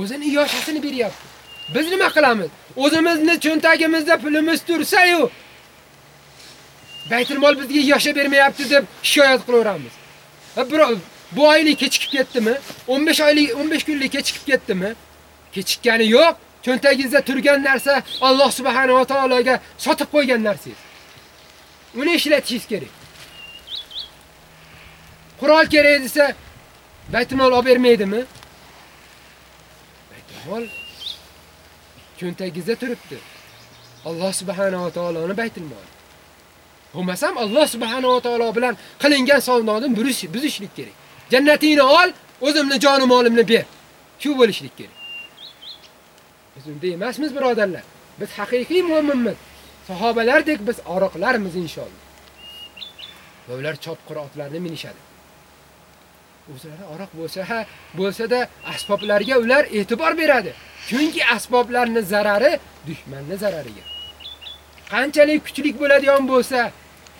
S3: O'zini yoshasini beryapti. Biz nima qilamiz? O'zimizni cho'ntagimizda pulimiz tursa-yu, Baytul mol bizga yashab bermayapti deb shikoyat qilaveramiz. Va birov bu oylik kechikib ketdimi? 15 oylik 15 kunlik kechikib ketdimi? Kechikkani yo'q. Cho'ntagingizda turgan narsa Alloh subhanahu va taologa sotib qo'ygan narsangiz. Uni ishlatishingiz kerak. Qurol kerak desa, mol olib bermaydimi? Baytmol cho'ntagingizda turibdi. Alloh subhanahu va taoloning baytmol. Bo'lmasam Alloh subhanahu va taolo bilan qilingan savdoni buzishlik kerak. Jannatingni ol, o'zimni jonim molimni ber. Shu bo'lishlik kerak. Biz unda emasmiz, birodarlar. Biz haqiqiy mu'minmiz. Sahobalardek biz oroqlarmiz inshaalloh. Va ular chopqir otlarni minishadi. O'zlari oroq bo'lsa, ha, bo'lsa-da asboblarga ular e'tibor beradi. Chunki asboblarning zarari dushmanning zarariga. Qanchalik kuchlik bo'ladigan bo'lsa,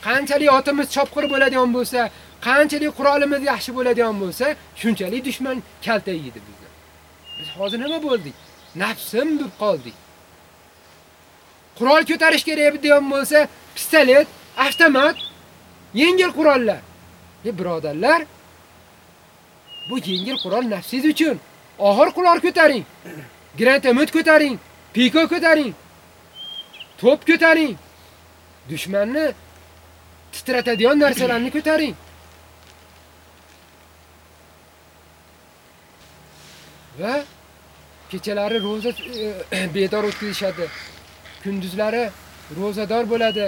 S3: qanchalik otimiz chopqir bo'ladigan bo'lsa, qanchalik qurolimiz yaxshi bo'ladigan bo'lsa, shunchalik dushman kaltaydi bizni. Biz hozir nima bo'ldik? Nafsim deb qoldik. Qurol ko'tarish kerak degan bo'lsa, pistolet, avtomat, yengil qurollar. Ey birodarlar, bu yengil qurol nafsingiz uchun. Og'ir qurol ko'taring. Granatomet ko'taring, piko ko'taring. To'p ko'taring. Dushmanni titratadigan narsalarni ko'taring. Va kechalari roza e, [COUGHS] bedor o'tkazishadi. Kunduzlari rozador bo'ladi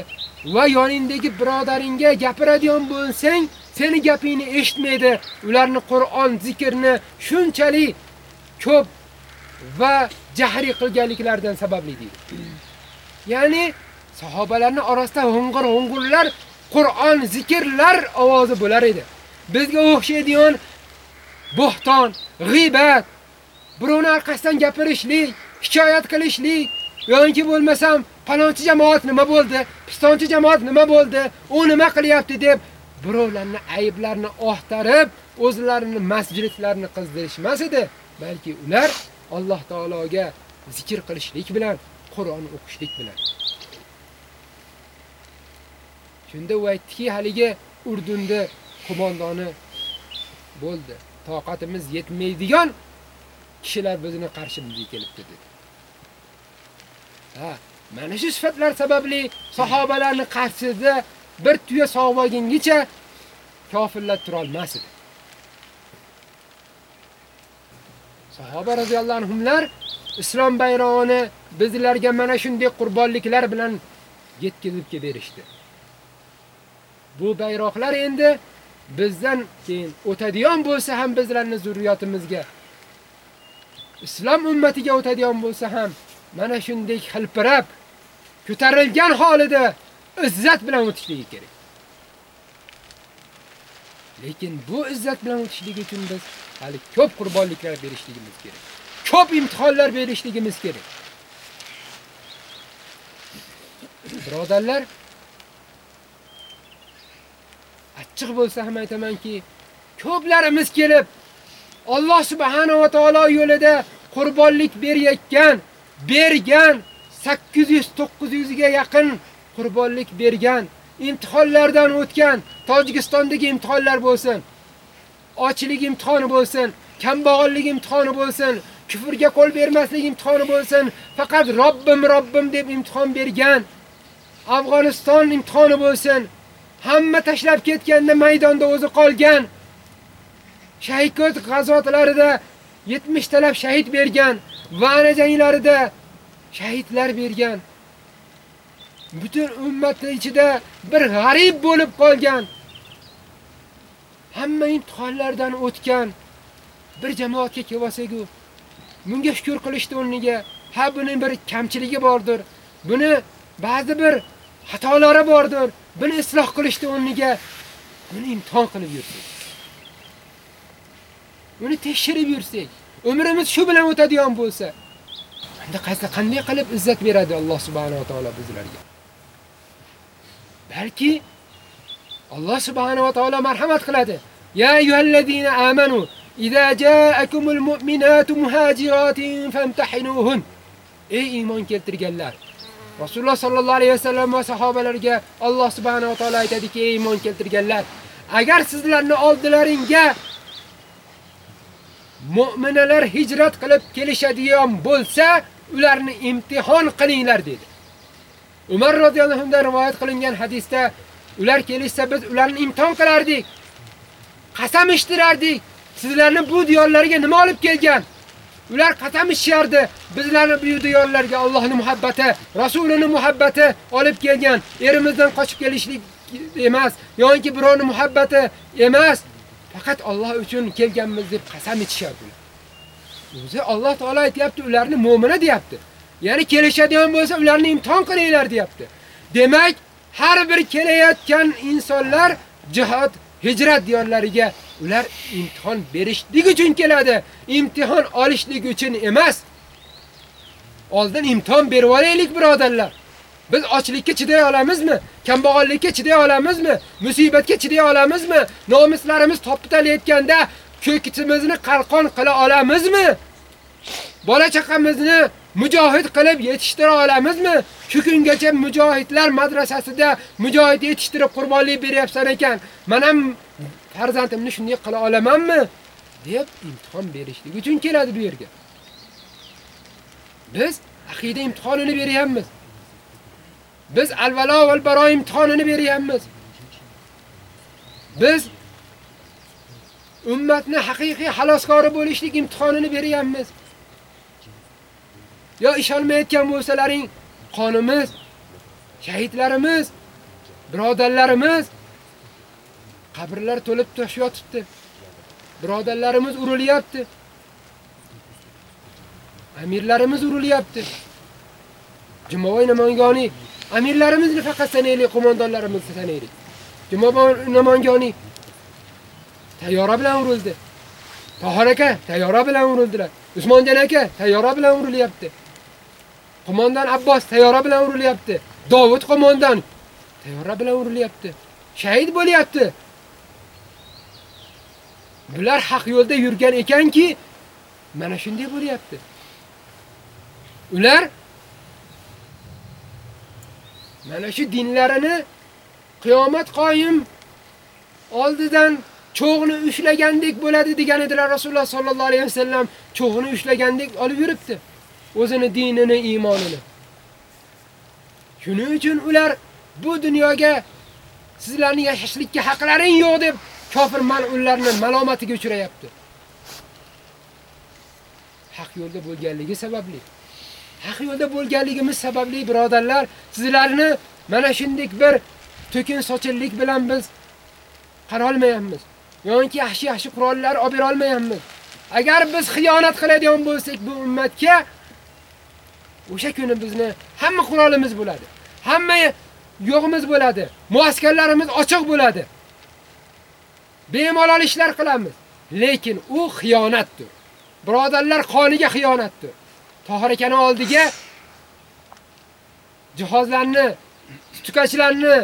S3: va yoningdagi birodaringa gapiradigan bo'lsang, seni gapingni eshitmaydi. Ularni Qur'on zikrni shunchalik ko'p va jahri qilganliklaridan sababli deydi. Ya'ni sahobalarning orasida hung'ir-hung'urlar Qur'on, zikrlar ovozi bo'lar edi. Bizga o'xshaydigan bo'xton, g'ibat, birovning orqasidan gapirishlik, hikoyat qilishlik yoki bo'lmasam palonchi jamoat nima bo'ldi, pistonchi jamoat nima bo'ldi, u nima qilyapti deb birovlarni ayblarini ohtarib, o'zlarini masjidlarini qizdirishmas edi, balki ular Alloh taologa zikr qilishlik bilan, Qur'on o'qishlik bilan. Shunda u aytdiki, haligi Urdunda qo'mondoni bo'ldi. Toqatimiz yetmaydigan kishilar bizni qarshimizga kelibdi dedi. Ha, mana shu sifatlar sababli sahobalarning qarshisida bir tuya sog'ib kofirlar tura olmas edi. Sahoba roziyallohu anhumlar islom bayrog'ini bizlarga mana shunday qurbonliklar bilan yetkazib berishdi. Bu bayroqlar endi bizdan keyin o'tadigan bo'lsa ham bizlarning zurriyatimizga islom ummatiga o'tadigan bo'lsa ham mana shunday xilpirab ko'tarilgan holida izzat bilan o'tishligi kerak. Lekin bu izzat bilan o'tishligi uchun biz hali ko'p qurbonliklar berishligimiz kerak. Ko'p imtihonlar berishligimiz kerak. Birodarlar, achchiq bo'lsa ham aytamanki, ko'plarimiz kelib Alloh subhanahu va taolo yo'lida qurbonlik berayotgan, bergan 800-900 ga yaqin qurbonlik bergan, imtihonlardan o'tgan, Tojikistondagi imtihonlar bo'lsin, ochlik imtihoni bo'lsin, kambag'allik imtihoni bo'lsin, kufrga qo'l bermaslik imtihoni bo'lsin, faqat Robbim, Robbim deb imtihon bergan, Afg'oniston imtihoni bo'lsin, hamma tashlab ketganda maydonda o'zi qolgan, Shahikot g'azotlarida 70 talab shahid bergan, Va'na janglarida shahidlar bergan. Butun ummatning ichida bir g'arib bo'lib qolgan. Hamma imtihonlardan o'tgan bir jamoatga kelvasagu, bunga shukr qilishdi o'rniga, ha buning bir kamchiligi bordir. Buni ba'zi bir xatolari bordir. Buni isloh qilishdi o'rniga buni imtihon qilib yursak. Uni tekshirib yursak, umrimiz shu bilan o'tadigan bo'lsa, Endi qaysi qanday qilib izzat beradi Alloh subhanahu va taolo bizlarga? Balki Alloh subhanahu va taolo marhamat qiladi. Ya ayyuhallazina amanu idza ja'akumul mu'minatu muhajiratin famtahinuhun. Ey iymon keltirganlar, Rasululloh sallallohu alayhi vasallam va sahobalarga Alloh subhanahu va taolo aytadiki, ey iymon keltirganlar, agar sizlarni oldilaringga mu'minalar hijrat qilib kelishadigan bo'lsa, ularni imtihon qilinglar dedi. Umar roziyallohu anhu rivoyat qilingan hadisda ular kelishsa biz ularni imtihon qilardik. Qasam ishtirardik. Sizlarni bu diyorlarga nima olib kelgan? Ular qasam ishardi. Bizlarni bu diyorlarga Allohning muhabbati, Rasulining muhabbati olib kelgan. Erimizdan qochib kelishlik emas, yoki birovning muhabbati emas, faqat Alloh uchun kelganmiz deb qasam ichishardi. O'zi Alloh taolay aytayapti, ularni mu'mina deyapti. Ya'ni kelishadigan bo'lsa, ularni imtihon qilinglar deyapti. Demak, har bir kelayotgan insonlar jihad, hijrat diyorlariga ular imtihon berishlik uchun keladi. Imtihon olishlik uchun emas. Oldin imtihon berib olaylik, birodarlar. Biz ochlikka chiday olamizmi? Kambag'allikka chiday olamizmi? Musibatga chiday olamizmi? Nomuslarimiz toptalayotganda ko'kitimizni qalqon qila olamizmi? Bola chaqamizni mujohid qilib yetishtira olamizmi? Shu kungacha mujohidlar madrasasida mujohid yetishtirib qurbonlik beryapsan ekan, men ham farzandimni shunday qila olamanmi? deb imtihon berishlik uchun keladi bu yerga. Biz aqida imtihonini beryapmiz. Biz alvalo va baro imtihonini beryapmiz. Biz ummatni haqiqiy xaloskori bo'lishlik imtihonini beryapmiz. Yo ishonmayotgan bo'lsalaring, qonimiz, shahidlarimiz, birodarlarimiz qabrlar to'lib toshyotibdi. Birodarlarimiz urilyapti. Amirlarimiz urilyapti. Jumovoy Namangoni amirlarimizni faqat sanaylik, qo'mondonlarimizni sanaylik. Jumovoy Namangoni tayyora bilan urildi. Tohir aka tayyora bilan urildilar. Usmonjon aka tayyora bilan urilyapti. Qo'mondan Abbos tayyora bilan urilyapti. Davud qo'mondan tayyora bilan urilyapti. Shahid bo'lyapti. Bular haq yo'lda yurgan ekanki, mana shunday bo'lyapti. Ular mana shu dinlarini qiyomat qoyim oldidan cho'g'ni ushlagandek bo'ladi degan edilar Rasululloh sollallohu alayhi vasallam. Cho'g'ni ushlagandek olib yuribdi. O'zini dinini, iymonini. Shuning uchun ular bu dunyoga sizlarning yashashlikka haqlaring yo'q deb kofir mal'unlarni malomatiga uchrayapti. Haq yo'lda bo'lganligi sababli. Haq yo'lda bo'lganligimiz sababli birodarlar, sizlarni mana shunday bir to'kin sochillik bilan biz qara olmayapmiz. Yo'nki yaxshi-yaxshi qurollar olib bera olmayapmiz. Agar biz xiyonat qiladigan bo'lsak bu ummatga o'sha kuni bizni hamma qurolimiz bo'ladi. Hamma yo'g'imiz bo'ladi. Muaskarlarimiz ochiq bo'ladi. Bemalol ishlar qilamiz. Lekin u xiyonatdir. Birodarlar qoniga xiyonatdir. Tohir akani oldiga jihozlarni, tutqachlarni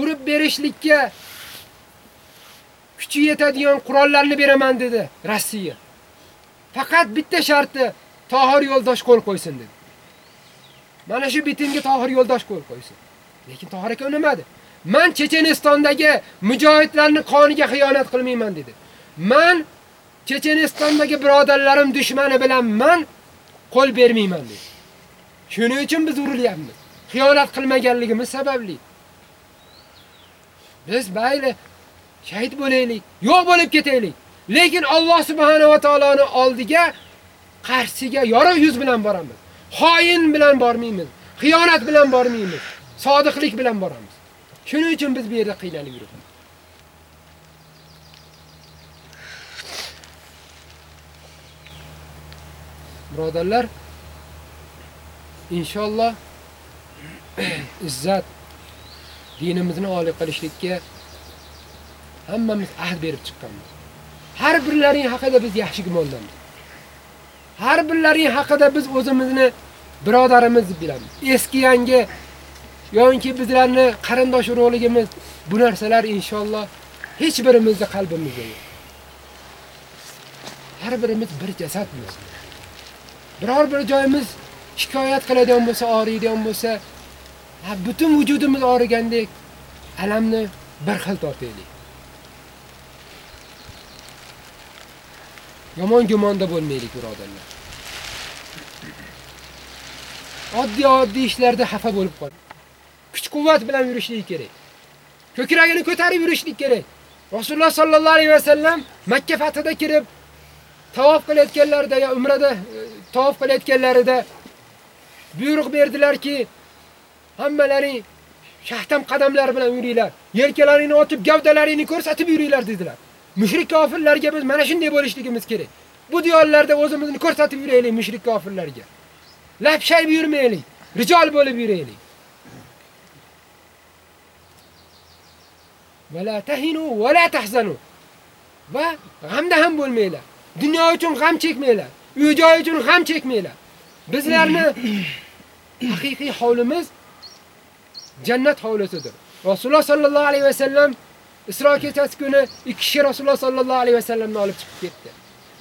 S3: urib berishlikka kuchi yetadigan qurollarni beraman dedi Rossiya. Faqat bitta sharti Tohir yo'ldosh qo'l qo'ysin dedi. Mana shu bitimga Tohir yo'ldosh qo'l qo'ysin. Lekin Tohir aka unamadi. Men Chechenistondagi mujohidlarning qoniga xiyonat qilmayman dedi. Men Chechenistondagi birodarlarim dushmani bilan men qo'l bermayman dedi. Shuning uchun biz urilyapmiz. Xiyonat qilmaganligimiz sababli. Biz bayli shahid bo'laylik, yo'q bo'lib ketaylik. Lekin Alloh subhanahu va taoloning oldiga Qarsiga yorug' yuz bilan boramiz. Xoin bilan bormaymiz, xiyonat bilan bormaymiz, sodiqlik bilan boramiz. Shuning uchun biz bu yerda qiynalib yuribmiz. Birodarlar, inshaalloh [CLEARS THROAT] izzat dinimizni oliy qilishlikka hammamiz ahd berib chiqqanmiz. Har birlaring haqida biz yaxshi gumondamiz. Har birlaring haqida biz o'zimizni birodarimiz deb bilamiz. Eski yangi yoki bizlarni qarindosh urug'ligimiz bu narsalar inshaalloh hech birimizni qalbimizda yo'q. Har birimiz bir jasadmiz. Biror bir joyimiz shikoyat qiladigan bo'lsa, og'riydigan bo'lsa, butun vujudimiz og'rigandek alamni bir xil tortaylik. Yomon gumonda bo'lmaylik, birodarlar. Oddiy oddiy ishlarda xafa bo'lib qol. Kuch-quvvat bilan yurishlik kerak. Ko'kragini ko'tarib yurishlik kerak. Rasululloh sallallohu alayhi vasallam Makka fathida kirib tavof qilayotganlarida ya umrada e, tavof qilayotganlarida buyruq berdilarki, hammalaring shahtam qadamlar bilan yuringlar. Yelkalaringni otib, gavdalaringni ko'rsatib yuringlar dedilar. Mushrik kofirlarga biz mana shunday bo'lishligimiz kerak. Bu diyorlarda o'zimizni ko'rsatib yuraylik mushrik kofirlarga. Lapshayib yurmaylik, rijol bo'lib yuraylik. Va la tahinu va la tahzanu. Va g'amda ham bo'lmaylar. Dunyo uchun g'am chekmaylar. Uy joy uchun g'am chekmaylar. Bizlarni [COUGHS] haqiqiy hovlimiz jannat hovlisidir. Rasululloh sallallohu alayhi va sallam Isro kechasi kuni ikki kishi Rasululloh sallallohu alayhi va sallamni olib chiqib ketdi.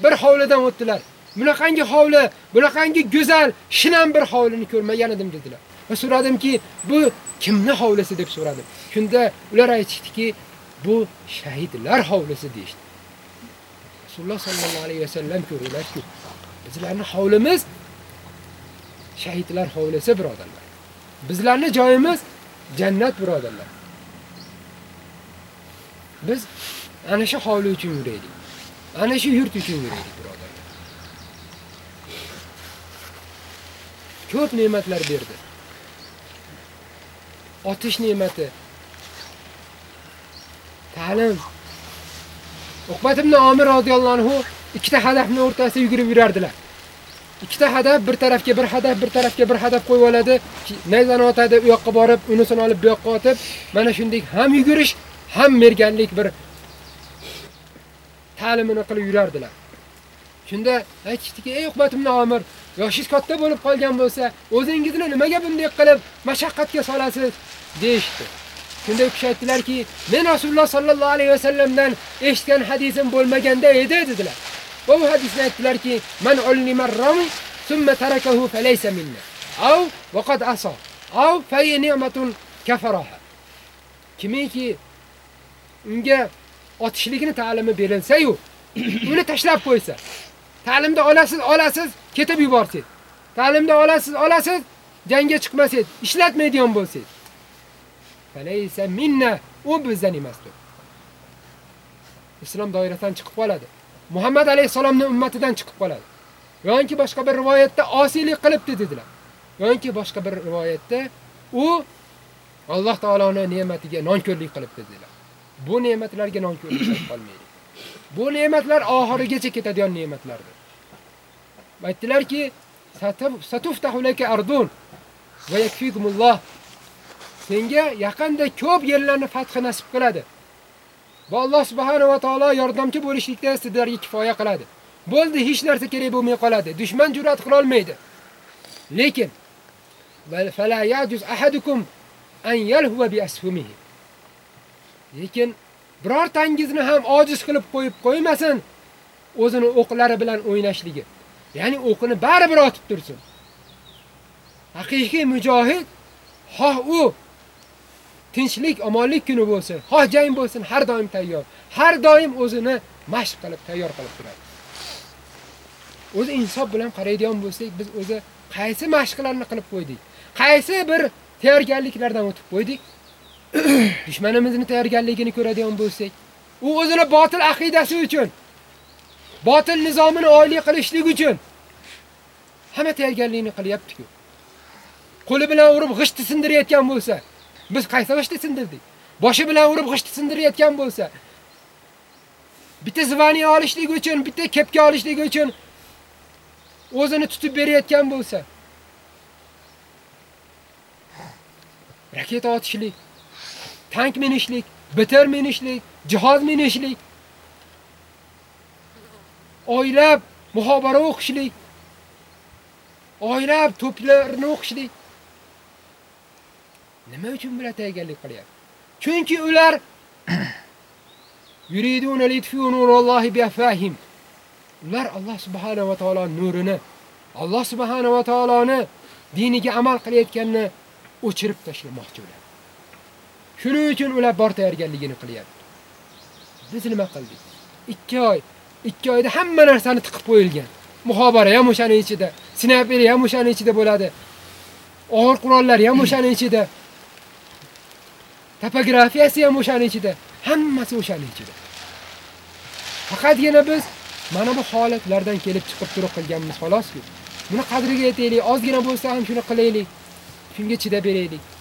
S3: Bir hovlidan o'tdilar. Bunaqangi hovli, bunaqangi go'zal, shinam bir hovlini ko'rmagan edim dedilar. Va so'radimki, bu kimni hovlisi deb so'radim. Shunda ular aytishdiki, bu shahidlar hovlisi deydi. Rasululloh sallallohu alayhi va sallam ko'ringlarki, bizlarning hovlimiz shahidlar hovlisi birodarlar. Bizlarning joyimiz jannat birodarlar. Biz ana shu hovli uchun yuraylik. Ana shu yurt uchun yuraylik birodarlar. Ko'p ne'matlar berdi. Otish ne'mati. Ta'lim. Uqbat ibn Omir roziyallohu anhu ikkita hadafni o'rtasida yugurib yurardilar. Ikkita hadaf bir tarafga bir hadaf, bir tarafga bir hadaf qo'yib oladi. Nayzani otadi, u yoqqa borib, unisini olib bu yoqqa otib, mana shunday ham yugurish, ham merganlik bir ta'limini qilib yurardilar. Shunda aytishdiki, "Ey Uqbat Amir, yoshingiz katta bo'lib qolgan bo'lsa, o'zingizni nimaga bunday qilib mashaqqatga solasiz?" deyishdi. Shunda u kishi aytdilarki, "Men Rasululloh sallallohu alayhi vasallamdan eshitgan hadisim bo'lmaganda edi" dedilar. Va bu hadisni aytdilarki, "Man ulima ar-rami thumma tarakahu falaysa minna." Aw waqad asa. Aw fa ni'matun kafaraha. Kimiki unga otishlikni ta'limi berilsa-yu, [CLEARS THROAT] uni tashlab qo'ysa, ta'limda olasiz, olasiz, ketib yuborsiz. Ta'limda olasiz, olasiz, jangga chiqmasiz, ishlatmaydigan bo'lsiz. Falaysa minna, u bizdan emasdir. Islom doirasidan chiqib qoladi. Muhammad alayhisolamning ummatidan chiqib qoladi. yoki boshqa bir rivoyatda osiylik qilibdi dedilar. yoki boshqa bir rivoyatda u Alloh taoloning ne'matiga nonko'rlik qilibdi dedilar. Bu ne'matlarga nonko'rlik qilib qolmaydi. Bu ne'matlar oxirigacha ketadigan ne'matlardir. Aytdilarki, satuftahu laka ardun va yakfikumulloh. Senga yaqinda ko'p yerlarni fath nasib qiladi. Va Alloh subhanahu va taolo yordamchi bo'lishlikda sizlarga kifoya qiladi. Bo'ldi, hech narsa kerak bo'lmay qoladi. Dushman jur'at qila olmaydi. Lekin va fala yajuz ahadukum an yalhuwa bi asfumihi. Lekin birortangizni ham ojiz qilib qo'yib qo'ymasin o'zini o'qlari bilan o'ynashligi. Ya'ni o'qini baribir otib tursin. Haqiqiy mujohid xoh u tinchlik, omonlik kuni bo'lsin, xoh jang bo'lsin, har doim tayyor. Har doim o'zini mashq qilib tayyor qilib turadi. O'zi insof bilan qaraydigan bo'lsak, biz o'zi qaysi mashqlarni qilib qo'ydik? Qaysi bir tayyorgarliklardan o'tib qo'ydik? [CLEARS THROAT] Dushmanimizni tayyorgarligini ko'radigan bo'lsak, u o'zini botil aqidasi uchun, botil nizomini oyli qilishlik uchun hamma tayyorgarlikni qilyapti-ku. Qo'li bilan urib g'ishti sindirayotgan bo'lsa, biz qaysi g'ishti sindirdik? Boshi bilan urib g'ishti sindirayotgan bo'lsa, bitta zvani olishlik uchun, bitta kepka olishlik uchun o'zini tutib berayotgan bo'lsa, raketa otishlik, tank minishlik, bitir minishlik, jihoz minishlik, oylab muhobara o'qishlik, oylab to'plarni o'qishlik. Nima uchun bular tayyorgarlik qilyapti? Chunki ular yuriduna litfiu nurallohi bi. Ular Alloh subhanahu va taolo nurini, Alloh subhanahu va taoloni diniga amal qilayotganini o'chirib tashlamoqchi bo'ladi. Shuning uchun ular bor tayyorgarligini qilyapti. Biz nima qildik? 2 oy, 2 oyda hamma narsani tiqib qo'yilgan. Muhobara ham o'shaning ichida, snayper ham o'shaning ichida bo'ladi. Og'ir qurollar ham o'shaning ichida. Topografiyasi ham o'shaning ichida, hammasi o'shaning ichida. Faqatgina biz mana bu holatlardan kelib chiqib turib qilganmiz xolos-ku. Buni qadriga yetaylik, ozgina bo'lsa ham shuni qilaylik. Shunga chidab beraylik.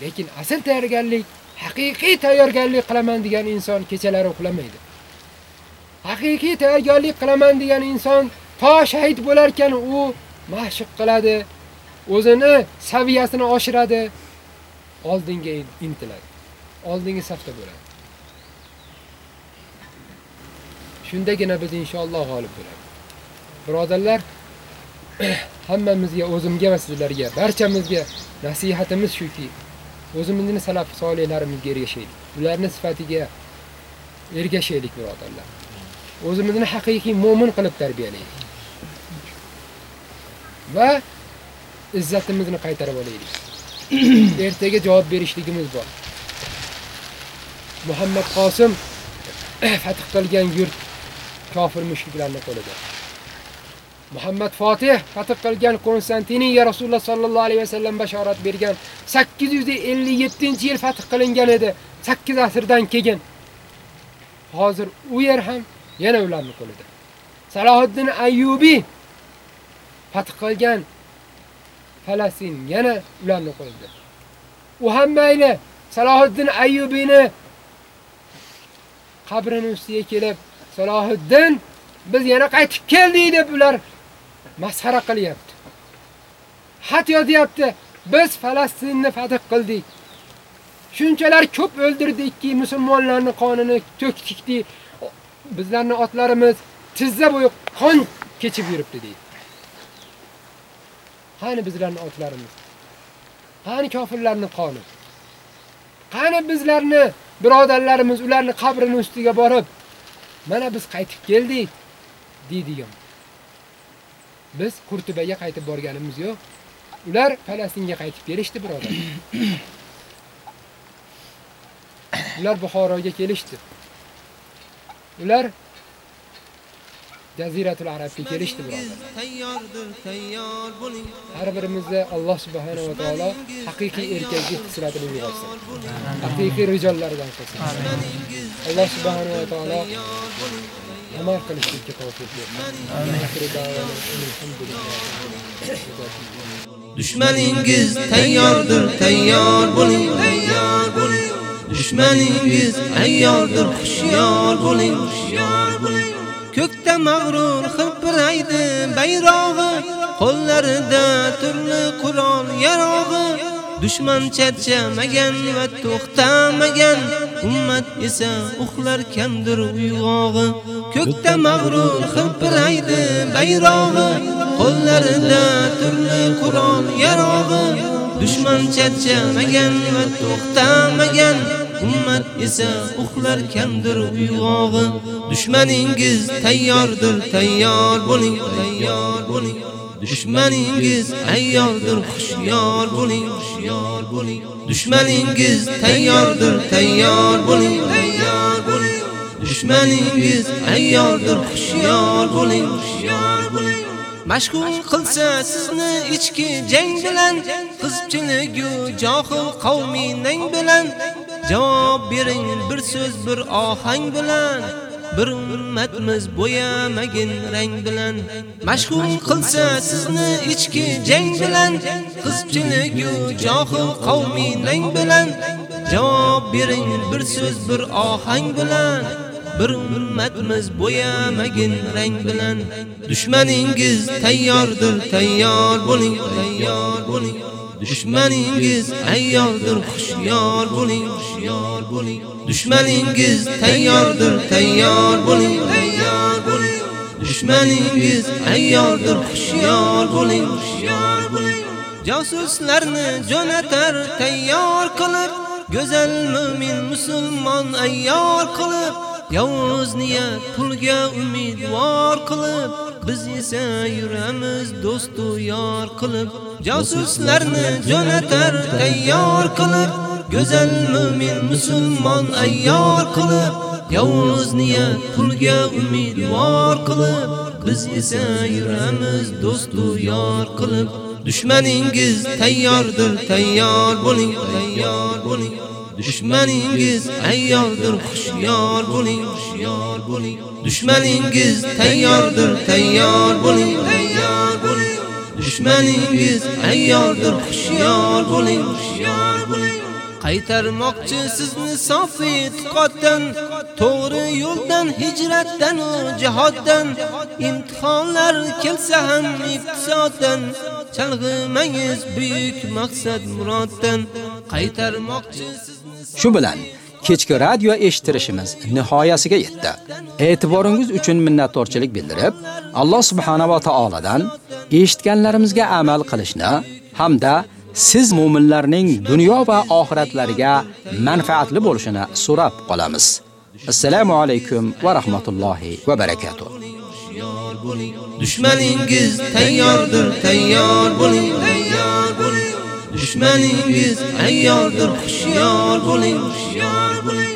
S3: Lekin asl tayyorgarlik, haqiqiy tayyorgarlik qilaman degan inson kechalari uxlamaydi. Haqiqiy tayyorgarlik qilaman degan inson to shahid bo'lar ekan u mashq qiladi, o'zini saviyasini oshiradi, oldinga intiladi. Oldingi safda bo'ladi. Shundagina biz inshaalloh g'olib bo'lamiz. Birodarlar, [CLEARS THROAT] hammamizga, o'zimga va sizlarga, barchamizga nasihatimiz shuki, o'zimizni salaf solihlarimizga ergashaylik. Ularning sifatiga ergashaylik, birodarlar. O'zimizni haqiqiy mu'min qilib tarbiyalaylik. Va izzatimizni qaytarib olaylik. [CLEARS THROAT] Ertaga javob berishligimiz bor. Muhammad Qosim [CLEARS THROAT] fath qilgan yurt kofir mushriklarning qo'lida. Muhammad Fatih fath qilgan Konstantiniya Rasululloh sallallohu alayhi vasallam bashorat bergan 857-yil fath qilingan edi, 8 asrdan keyin. Hozir u yer ham yana ularning qo'lida. Salohiddin Ayyubi fath qilgan Falastin yana ularning qo'lida. U ham mayli Salohiddin Ayyubini qabrini ustiga kelib, Salohiddin biz yana qaytib keldik deb ular masxara qilyapti. Xat yozyapti. Biz Falastinni fath qildik. Shunchalar ko'p o'ldirdikki, musulmonlarning qonini to'kdikki, bizlarning otlarimiz tizza bo'yi qon kechib yuribdi deydi. Qani bizlarning otlarimiz? Qani kofirlarning qoni? Qani bizlarni birodarlarimiz ularni qabrining ustiga borib, mana biz qaytib keldik deydigan. Biz Qurtubaga qaytib borganimiz yo'q. Ular Falastinga qaytib kelishdi, birodar. Ular Buxoroga kelishdi. Ular Jaziratul Arabga kelishdi, birodar.
S1: Tayyordir, tayyor bo'ling.
S3: Har birimizda Alloh subhanahu va taolo haqiqiy erkaklik xislatini uyg'otsin. Haqiqiy rijollardan qilsin. Alloh subhanahu va taolo amal qilishlikka tavfiq bersin. Amin.
S1: Dushmaningiz tayyordir, tayyor bo'ling, tayyor bo'ling. Dushmaningiz ayyordir, hushyor bo'ling, hushyor bo'ling. Ko'kda mag'rur hilpiraydi bayrog'i, qo'llarida turli Qur'on yarog'i. Dushman charchamagan va to'xtamagan, ummat esa uxlar kamdir uyg'og'i. Ko'kda mag'rur hilpiraydi bayrog'i, qo'llarida turli Qur'on yarog'i. Dushman charchamagan va to'xtamagan, ummat esa uxlar kamdir uyg'og'i. Dushmaningiz tayyordir, tayyor bo'ling, tayyor bo'ling. Dushmaningiz ayyordir, xushyor bo'ling, xushyor bo'ling. Dushmaningiz tayyordir, tayyor bo'ling, tayyor bo'ling. Dushmaningiz ayyordir, xushyor bo'ling, xushyor bo'ling. Mashg'ul qilsa sizni ichki jang bilan, qizchiligu johil qavmining bilan javob bering bir so'z bir ohang bilan. Bir ummatmiz bo'yamagin rang bilan. Mashhur qilsa sizni ichki jang bilan. Qizchiligu johil qavmining bilan. Javob bering bir so'z bir ohang bilan. Bir ummatmiz bo'yamagin rang bilan. Dushmaningiz tayyordir tayyor bo'ling tayyor bo'ling. Dushmaningiz ayyordir, xushyor bo'ling, xushyor bo'ling. Dushmaningiz tayyordir, tayyor bo'ling, tayyor bo'ling. Dushmaningiz ayyordir, xushyor bo'ling, xushyor bo'ling. Josuslarni jo'natar tayyor qilib, go'zal mu'min musulmon ayyor qilib, yovuz niyat pulga umidvor qilib, biz esa yuramiz do'stu yor qilib, josuslarni jo'natar tayyor qilib, go'zal mu'min musulmon ayyor qilib, yovuz niyat pulga umidvor qilib, biz esa yuramiz do'stu yor qilib. Dushmaningiz tayyordir, tayyor bo'ling, tayyor bo'ling. Dushmaningiz ayyordir, xushyor bo'ling, xushyor bo'ling. Dushmaningiz tayyordir, tayyor bo'ling, tayyor bo'ling. Dushmaningiz tayyordir, hushyor bo'ling, hushyor bo'ling. Qaytarmoqchi sizni sofi e'tiqoddan, to'g'ri yo'ldan, hijratdan jihoddan, imtihonlar kelsa ham iqtisoddan, chalg'imangiz buyuk maqsad muroddan, qaytarmoqchi sizni
S2: Shu bilan kechki radio eshittirishimiz nihoyasiga yetdi. E'tiboringiz uchun minnatdorchilik bildirib, Alloh subhanahu va taoladan eshitganlarimizga amal qilishni hamda siz mu'minlarning dunyo va oxiratlariga manfaatli bo'lishini so'rab qolamiz. Assalomu alaykum va rahmatullohi va barakatuh.
S1: Dushmaningiz tayyordir, tayyor bo'ling, tayyor bo'ling. Dushmaningiz ayyordir, hushyor bo'ling, hushyor bo'ling.